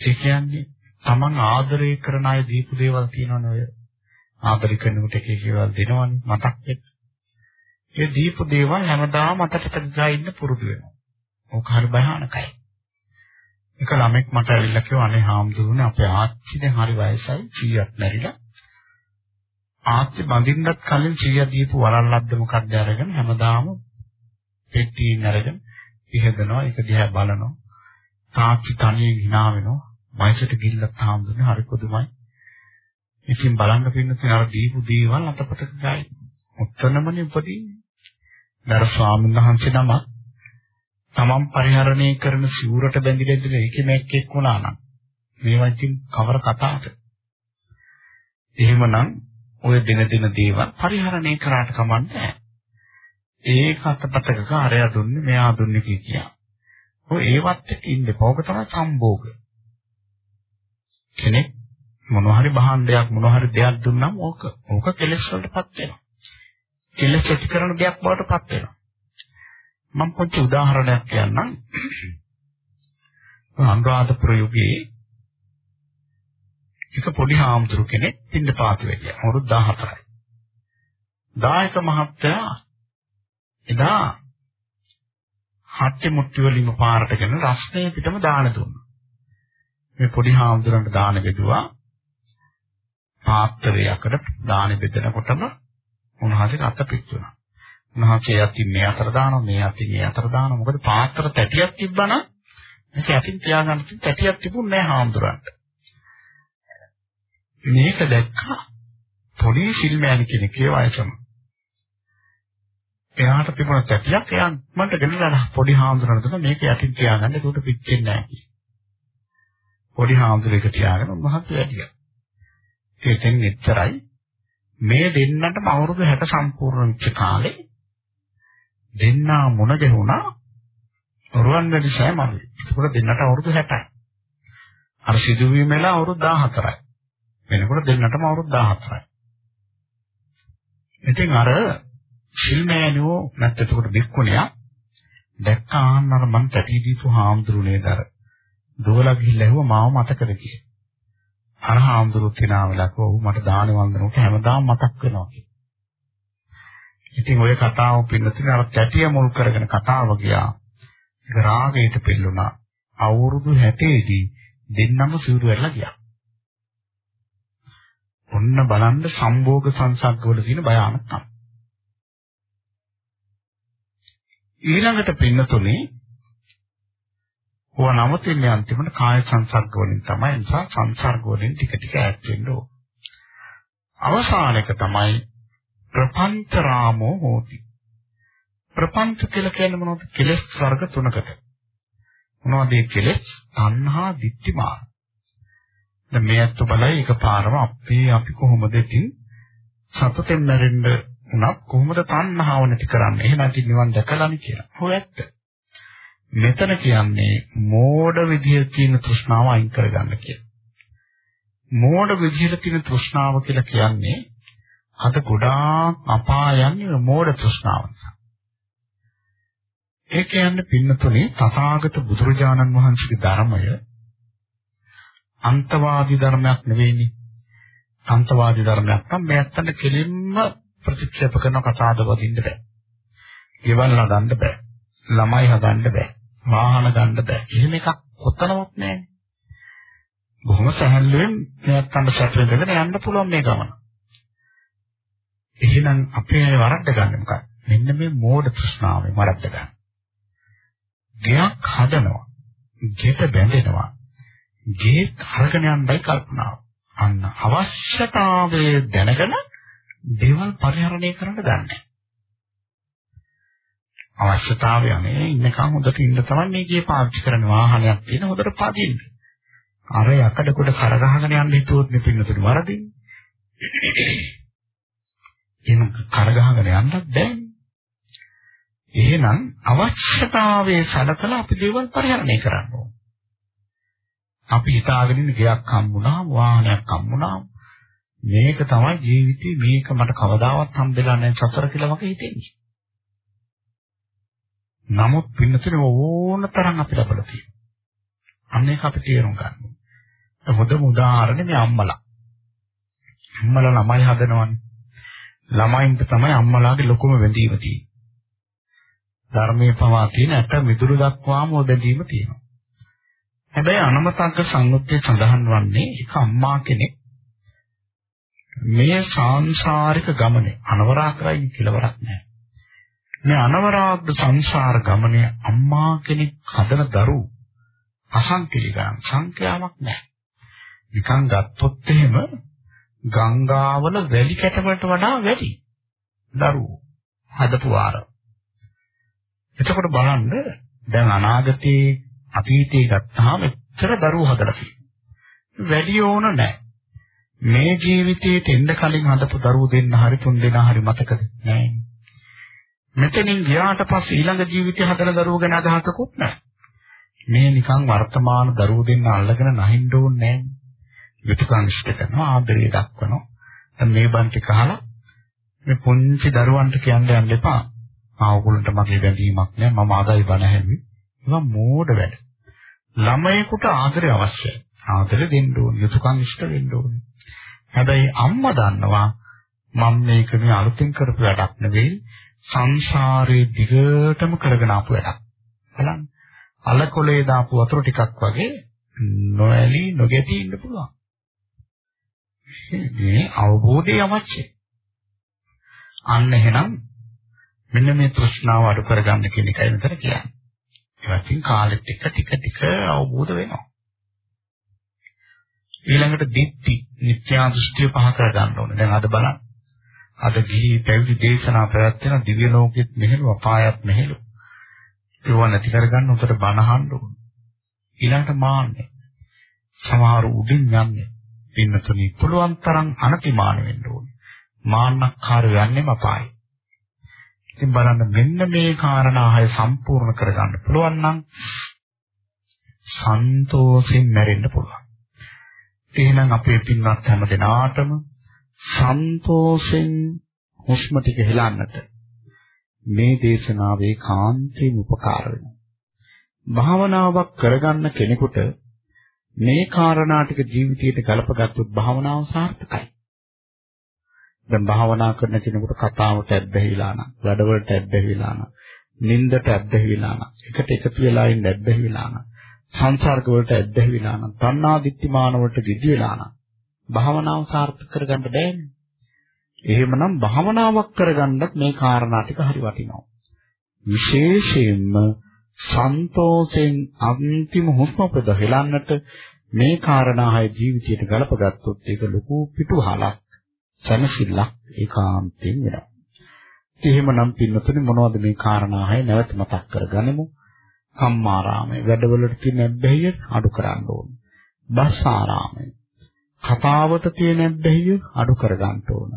ඒ කියන්නේ Taman ආදරය කරන අය දීපු දේවල් තියෙනවනේ ඔය. ආදරය කරනකොට එක එක දේවල් දෙනවනේ මතක් වෙන්න. ඒ දීපු දේවල් හැමදාම මතකට ගා ඉන්න පුරුදු වෙනවා. ඕක හරි භයානකයි. එක ළමෙක් මට ඇවිල්ලා කිව්වා අනේ හාමුදුරනේ අපේ ආච්චි දැන් හරි වයසයි 100ක් මැරිලා. ආච්චි බඳින්නත් කලින් 100 දීපු වරල්ලක්ද මොකක්ද අරගෙන හැමදාම පෙට්ටියෙන් අරගෙන ඉහදනවා ඒක දිහා බලනවා. තාච්චි තනියෙන් hina වෙනවා. වයසට ගිල්ලත් හාමුදුරනේ හරි පුදුමයි. ඉතින් බලන්න පින්නත් අර දීපු දේවල් අතපතක ගායි. උත්තරමනේ උපදීන්නේ. දර ස්වාමීන් වහන්සේ නමක් තමන් පරිහරණය කරන සිවුරට බැඳිලා ඉඳලා ඒකෙම එක්කෙක් වුණා නම් මේවා ඉතින් කවර කතාවද? එහෙමනම් ඔය දින දින දේවල් පරිහරණය කරාට කමන්නේ ඒක අතපතක අරයා දුන්නේ මෙයා දුන්නේ කියා. ඔය ඒවත් එක්ක ඉන්න පොක තමයි සම්භෝග. කෙනෙක් මොනවා හරි භාණ්ඩයක් මොනවා හරි දෙයක් දුන්නාම ඕක ඕක කෙලෙස් වලටපත් වෙනවා. කෙලෙස් ඇති කරන දෙයක් බවට පත් වෙනවා. මම පොඩි උදාහරණයක් කියන්නම්. අනුරාධපුර යුගයේ එක පොඩි හාමුදුරු කෙනෙක් පින්න පාත වෙලිය. අවුරුදු 14යි. දායක මහත්තයා එදා හත්ති මුට්ටි වලින්ම පාරට ගෙන රස්නේ පිටම දාන දුන්නා. මේ පොඩි හාමුදුරන්ට දාන බෙදුවා. පාත්‍රයකට දාන බෙදනකොටම උන්වහන්සේ අත පිච්චුණා. උන්වහන්සේ යතින් මේ අතර දානවා මේ අතින් මේ අතර දානවා. මොකද පාත්‍ර තැටියක් තිබ්බනම් මේක යටින් තියාගන්න තැටියක් තිබුණේ නැහැ හාමුදුරන්ට. මේක දැක්කා පොඩි ශිල්මයන් කෙනෙක්ගේ වයසම. එයාට තිබුණ තැටියක් එයා මන්ට ගෙනලා පොඩි හාමුදුරන්ට දුන්නා මේක යටින් තියාගන්න ඒකට පිච්චෙන්නේ නැහැ කියලා. පොඩි හාමුදුරේක තියාගෙන මහත් වැඩියා. ඒකෙන් එච්චරයි. මේ දෙන්නටම අවුරුදු 60 සම්පූර්ණ වෙච්ච කාලේ දෙන්නා මුණ ගැහුණා රුවන්වැලි සෑමලු. ඒකට දෙන්නට අවුරුදු 60යි. අර සිදුවීම වෙලා අවුරුදු 14යි. වෙනකොට දෙන්නටම අවුරුදු 14යි. ඉතින් අර ශිල්මෑනියෝ නැත්නම් එතකොට බික්කුණියා දැක්කා අර මං තටි දීපු හාමුදුරුවනේ දර. දෝලා ගිහිල්ලා ඇහුවා මාව මතකද කියලා. අර හාමුදුරුවෝ කෙනා වෙලා කිව්වා මට දාන වන්දනෝට හැමදාම මතක් වෙනවා කියලා. ඉතින් ওই කතාව පින්නතුනේ අර තැටිය මුල් කරගෙන කතාව ගියා. ඒක රාගයට පෙළුණා. අවුරුදු 60 දී දෙන්නම සිවුරු වෙලා ගියා. ඔන්න බලන්න සම්භෝග සංසග්ගවල තියෙන භයානකම. ඊළඟට පින්නතුනේ ඕව නවතින්නේ අන්තිමට කාය සංසර්ග වලින් තමයි නිසා සංසර්ග වලින් ටික ටික ඈත් වෙන්න ඕන. අවසාන එක තමයි ප්‍රපංච රාමෝ හෝති. ප්‍රපංච කියලා කියන්නේ මොනවද? කෙලෙස් වර්ග තුනකට. මොනවද මේ කෙලෙස්? තණ්හා, ditthිමාන. දැන් මේ අත්තු බලයි එකපාරම අපේ අපි කොහොමද ඉතින් සතුටෙන් මැරෙන්න උනත් කොහොමද තණ්හාව නැති කරන්නේ? එහෙම නැති නිවන් දැකලානේ කියලා. හොය ඇත්ත. මෙතන කියන්නේ මෝඩ විදිහේ තියෙන තෘෂ්ණාව අයින් කරගන්න කියලා. මෝඩ විදිහට තියෙන තෘෂ්ණාව කියලා කියන්නේ අද ගොඩාක් අපායන්නේ මෝඩ තෘෂ්ණාව නිසා. ඒ කියන්නේ පින්නතුනේ තථාගත බුදුරජාණන් වහන්සේගේ ධර්මය අන්තවාදී ධර්මයක් නෙවෙයිනේ. අන්තවාදී ධර්මයක් නම් මේ ඇත්තට කෙලින්ම ප්‍රතික්ෂේප කරන කතාවද වදින්න බෑ. ගෙවල් හදන්න බෑ. ළමයි හදන්න බෑ. වාහන ගන්න බෑ. එහෙම එකක් කොතනවත් නැහැ. බොහොම සැහැල්ලුවෙන් මේ අත්තන්ට සැපෙන්න යන්න පුළුවන් මේ ගමන. එහෙනම් අපේ වරද්ද ගන්න මොකක්ද? මෙන්න මේ මෝඩ තෘෂ්ණාවෙන් වරද්ද ගන්න. ගයක් හදනවා. ගෙට බැඳෙනවා. ගේ අරගෙන යන්නයි කල්පනාව. අන්න අවශ්‍යතාවය දැනගෙන දේවල් පරිහරණය කරන්න දන්නේ. අවශ්‍යතාවය අනේ ඉන්නකම් හොඳට ඉන්න තමයි මේ ගේ පාවිච්චි කරන වාහනයක් තියෙන හොඳට පදින්න. අර යකඩ කොට කරගහගෙන යන්න හිතුවොත් මේ පින්නතුනේ වරදින්නේ. එහෙනම් කරගහගෙන යන්නත් බෑනේ. එහෙනම් අවශ්‍යතාවයේ සැලකලා අපි දේවල් පරිහරණය කරන්න ඕන. අපි හිතාගෙන ඉන්න ගයක් හම්බුණා, වාහනයක් හම්බුණා. මේක තමයි ජීවිතේ මේක මට කවදාවත් හම්බෙලා නැහැ සතර කියලා මට හිතෙන්නේ. නමුත් පින්නතුනේ ඕන තරම් අපි ලබලා තියෙනවා. අන්න ඒක අපි තේරුම් ගන්න ඕනේ. හොඳම උදාහරණය මේ අම්මලා. අම්මලා ළමයි හදනවනේ. ළමයින්ට තමයි අම්මලාගේ ලොකුම වැඳීම තියෙන්නේ. ධර්මයේ පවා තියෙන අට මිදුළු දක්වාම ඔය බැඳීම තියෙනවා. හැබැයි අනමතග්ග සංයුත්තේ සඳහන් වන්නේ එක අම්මා කෙනෙක් මේ සාංශාරික ගමනේ අනවරාකරයි කියලාවරක් නැහැ. මේ අනවරාග්ද සංසාර ගමනේ අම්මා කෙනෙක් හදන දරුවෝ අසංකේය ගන්න සංඛ්‍යාවක් නැහැ. නිකන් ගත්තොත් එහෙම ගංගාවල වැලි කැටවලට වඩා වැඩි දරුවෝ හදපු ආරව. එතකොට බලන්න දැන් අනාගතයේ අතීතයේ ගත්තාම එච්චර දරුවෝ හදලා තියෙනවා. වැඩි ඕන නැහැ. මේ ජීවිතේට එන්න කලින් හදපු දරුවෝ දෙන්න හරි තුන් දෙනා හරි මතකද? නැහැ. මෙතනින් ගියාට පස්සේ ඊළඟ ජීවිතේ හදන දරුවෝ ගැන අදහසකුත් නැහැ. මේ නිකන් වර්තමාන දරුවෝ දෙන්න අල්ලගෙන නැහින්න ඕනේ නැහැ. යුතුයකම් ඉෂ්ට කරනවා ආදරය දක්වනවා. දැන් මේ බන් ටික අහලා මේ පුංචි දරුවන්ට කියන්න යන්න එපා. ආ ඔයගොල්ලන්ට මගේ බැඳීමක් නෑ මම ආදායි බණ හැමි. ඒවා මෝඩ වැඩ. ළමයෙකුට ආදරය අවශ්‍යයි. ආදරය දෙන්න ඕනේ. යුතුයකම් ඉෂ්ට වෙන්න ඕනේ. හැබැයි අම්මා දන්නවා මම මේක මේ අලුතින් කරපු වැඩක් නෙවෙයි සංසාරේ දිගටම කරගෙන ආපු වැඩක්. බලන්න. අලකොලේ දාපු වතුර ටිකක් වගේ නොඇලී නොගැටී ඉන්න පුළුවන්. මේ අවබෝධය අවශ්‍යයි. අන්න එහෙනම් මෙන්න මේ තෘෂ්ණාව අඩු කරගන්න කියන එකයි මෙතන කියන්නේ. ඒවකින් කාලෙත් එක්ක ටික ටික අවබෝධ වෙනවා. ඊළඟට දිට්ඨි නිත්‍යා දෘෂ්ටිය පහ කර ගන්න ඕනේ. දැන් අද බලන්න. අද ගිහි පැවිදි දේශනා පැවැත්වෙන දිව්‍ය ලෝකෙත් මෙහෙළු අපායත් මෙහෙළු. ඒව නැති කරගන්න උතර බණහන්න ඕනේ. ඊළඟට මාන්නේ. සමහර උඩින් යන්නේ. පින්නතුනි පුළුවන් තරම් අනතිමාන වෙන්න ඕනේ. මාන්නක්කාර යන්නේම අපායයි. ඉතින් බලන්න මෙන්න මේ කාරණා හය සම්පූර්ණ කරගන්න පුළුවන් නම් සන්තෝෂෙන් මැරෙන්න පුළුවන්. එහෙනම් අපේ පින්වත් හැම දෙනාටම සන්තෝෂෙන් හුස්ම ටික හෙලන්නට මේ දේශනාවේ කාන්තේම උපකාර වෙනවා. භාවනාවක් කරගන්න කෙනෙකුට මේ කාරණා ටික ජීවිතයට ගලපගත්තොත් භාවනාව සාර්ථකයි. දැන් භාවනා කරන කෙනෙකුට කතාවට ඇබ්බැහිලා නම්, වැඩවලට ඇබ්බැහිලා නම්, නින්දට ඇබ්බැහිලා නම්, එකට එකතු වෙලා ඉන්න ඇබ්බැහිලා නම්, සංසාරක වලට ඇබ්බැහිලා නම්, තණ්හා දිත්‍තිමාන වලට ගිදි වෙලා නම් භාවනාව සාර්ථක කරගන්න බෑනේ. එහෙමනම් භාවනාවක් කරගන්නත් මේ කාරණා ටික හරි වටිනවා. විශේෂයෙන්ම සන්තෝෂෙන් අන්තිම හුස්ම පොද හෙලන්නට මේ කාරණා හය ජීවිතයට ගලපගත්තොත් ඒක ලොකු පිටුහලක් සැනසෙල්ලක් ඒකාන්තයෙන් වෙනවා. එහෙමනම් පින්නතුනේ මොනවද මේ කාරණා හය නැවත මතක් කරගනිමු. කම්මාරාමයේ වැඩවලට තියෙන ඇබ්බැහිය අඩු කරන්න ඕන. බස් ආරාමය. කතාවට තියෙන ඇබ්බැහිය අඩු කරගන්න ඕන.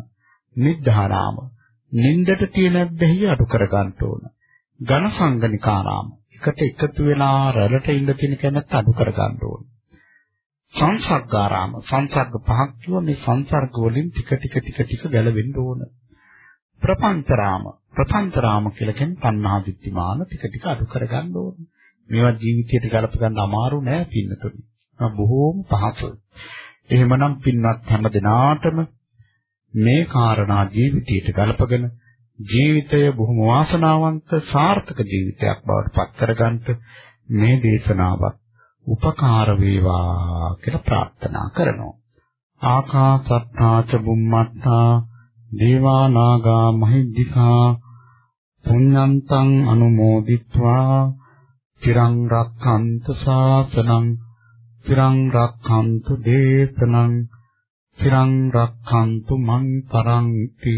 නිද්ධාරාම. නින්දට තියෙන ඇබ්බැහිය අඩු කරගන්න ඕන. ඝන සංගනිකාරාම. එකට එකතු වෙලා රැළට ඉඳ තියෙන කැමැත්ත අඩු කරගන්න ඕන. සංසග්ගාරාම සංසග්ග පහක් කිව්ව මේ සංසර්ග වලින් ටික ටික ටික ටික ගැලවෙන්න ඕන. ප්‍රපංචරාම ප්‍රපංචරාම කියලා කියන්නේ තණ්හා දිට්ඨිමාන ටික ටික අඩු කරගන්න ඕන. මේවා ජීවිතයට ගලප ගන්න අමාරු නෑ පින්නතුනි. බොහෝම පහසුයි. එහෙමනම් පින්වත් හැම දිනාටම මේ කාරණා ජීවිතයට ගලපගෙන ජීවිතය බොහොම වාසනාවන්ත සාර්ථක ජීවිතයක් බවට පත් කරගන්න මේ දේශනාවත් උපකාර වේවා කියලා ප්‍රාර්ථනා කරනවා. ආකාසත්තා ච බුම්මත්තා දේවා නාග මහිද්దికා පුඤ්ඤන්තං අනුමෝදිත්වා තිරං රක්ඛන්තු ශාසනං තිරං රක්ඛන්තු දේශනං තිරං රක්ඛන්තු මං පරන්ති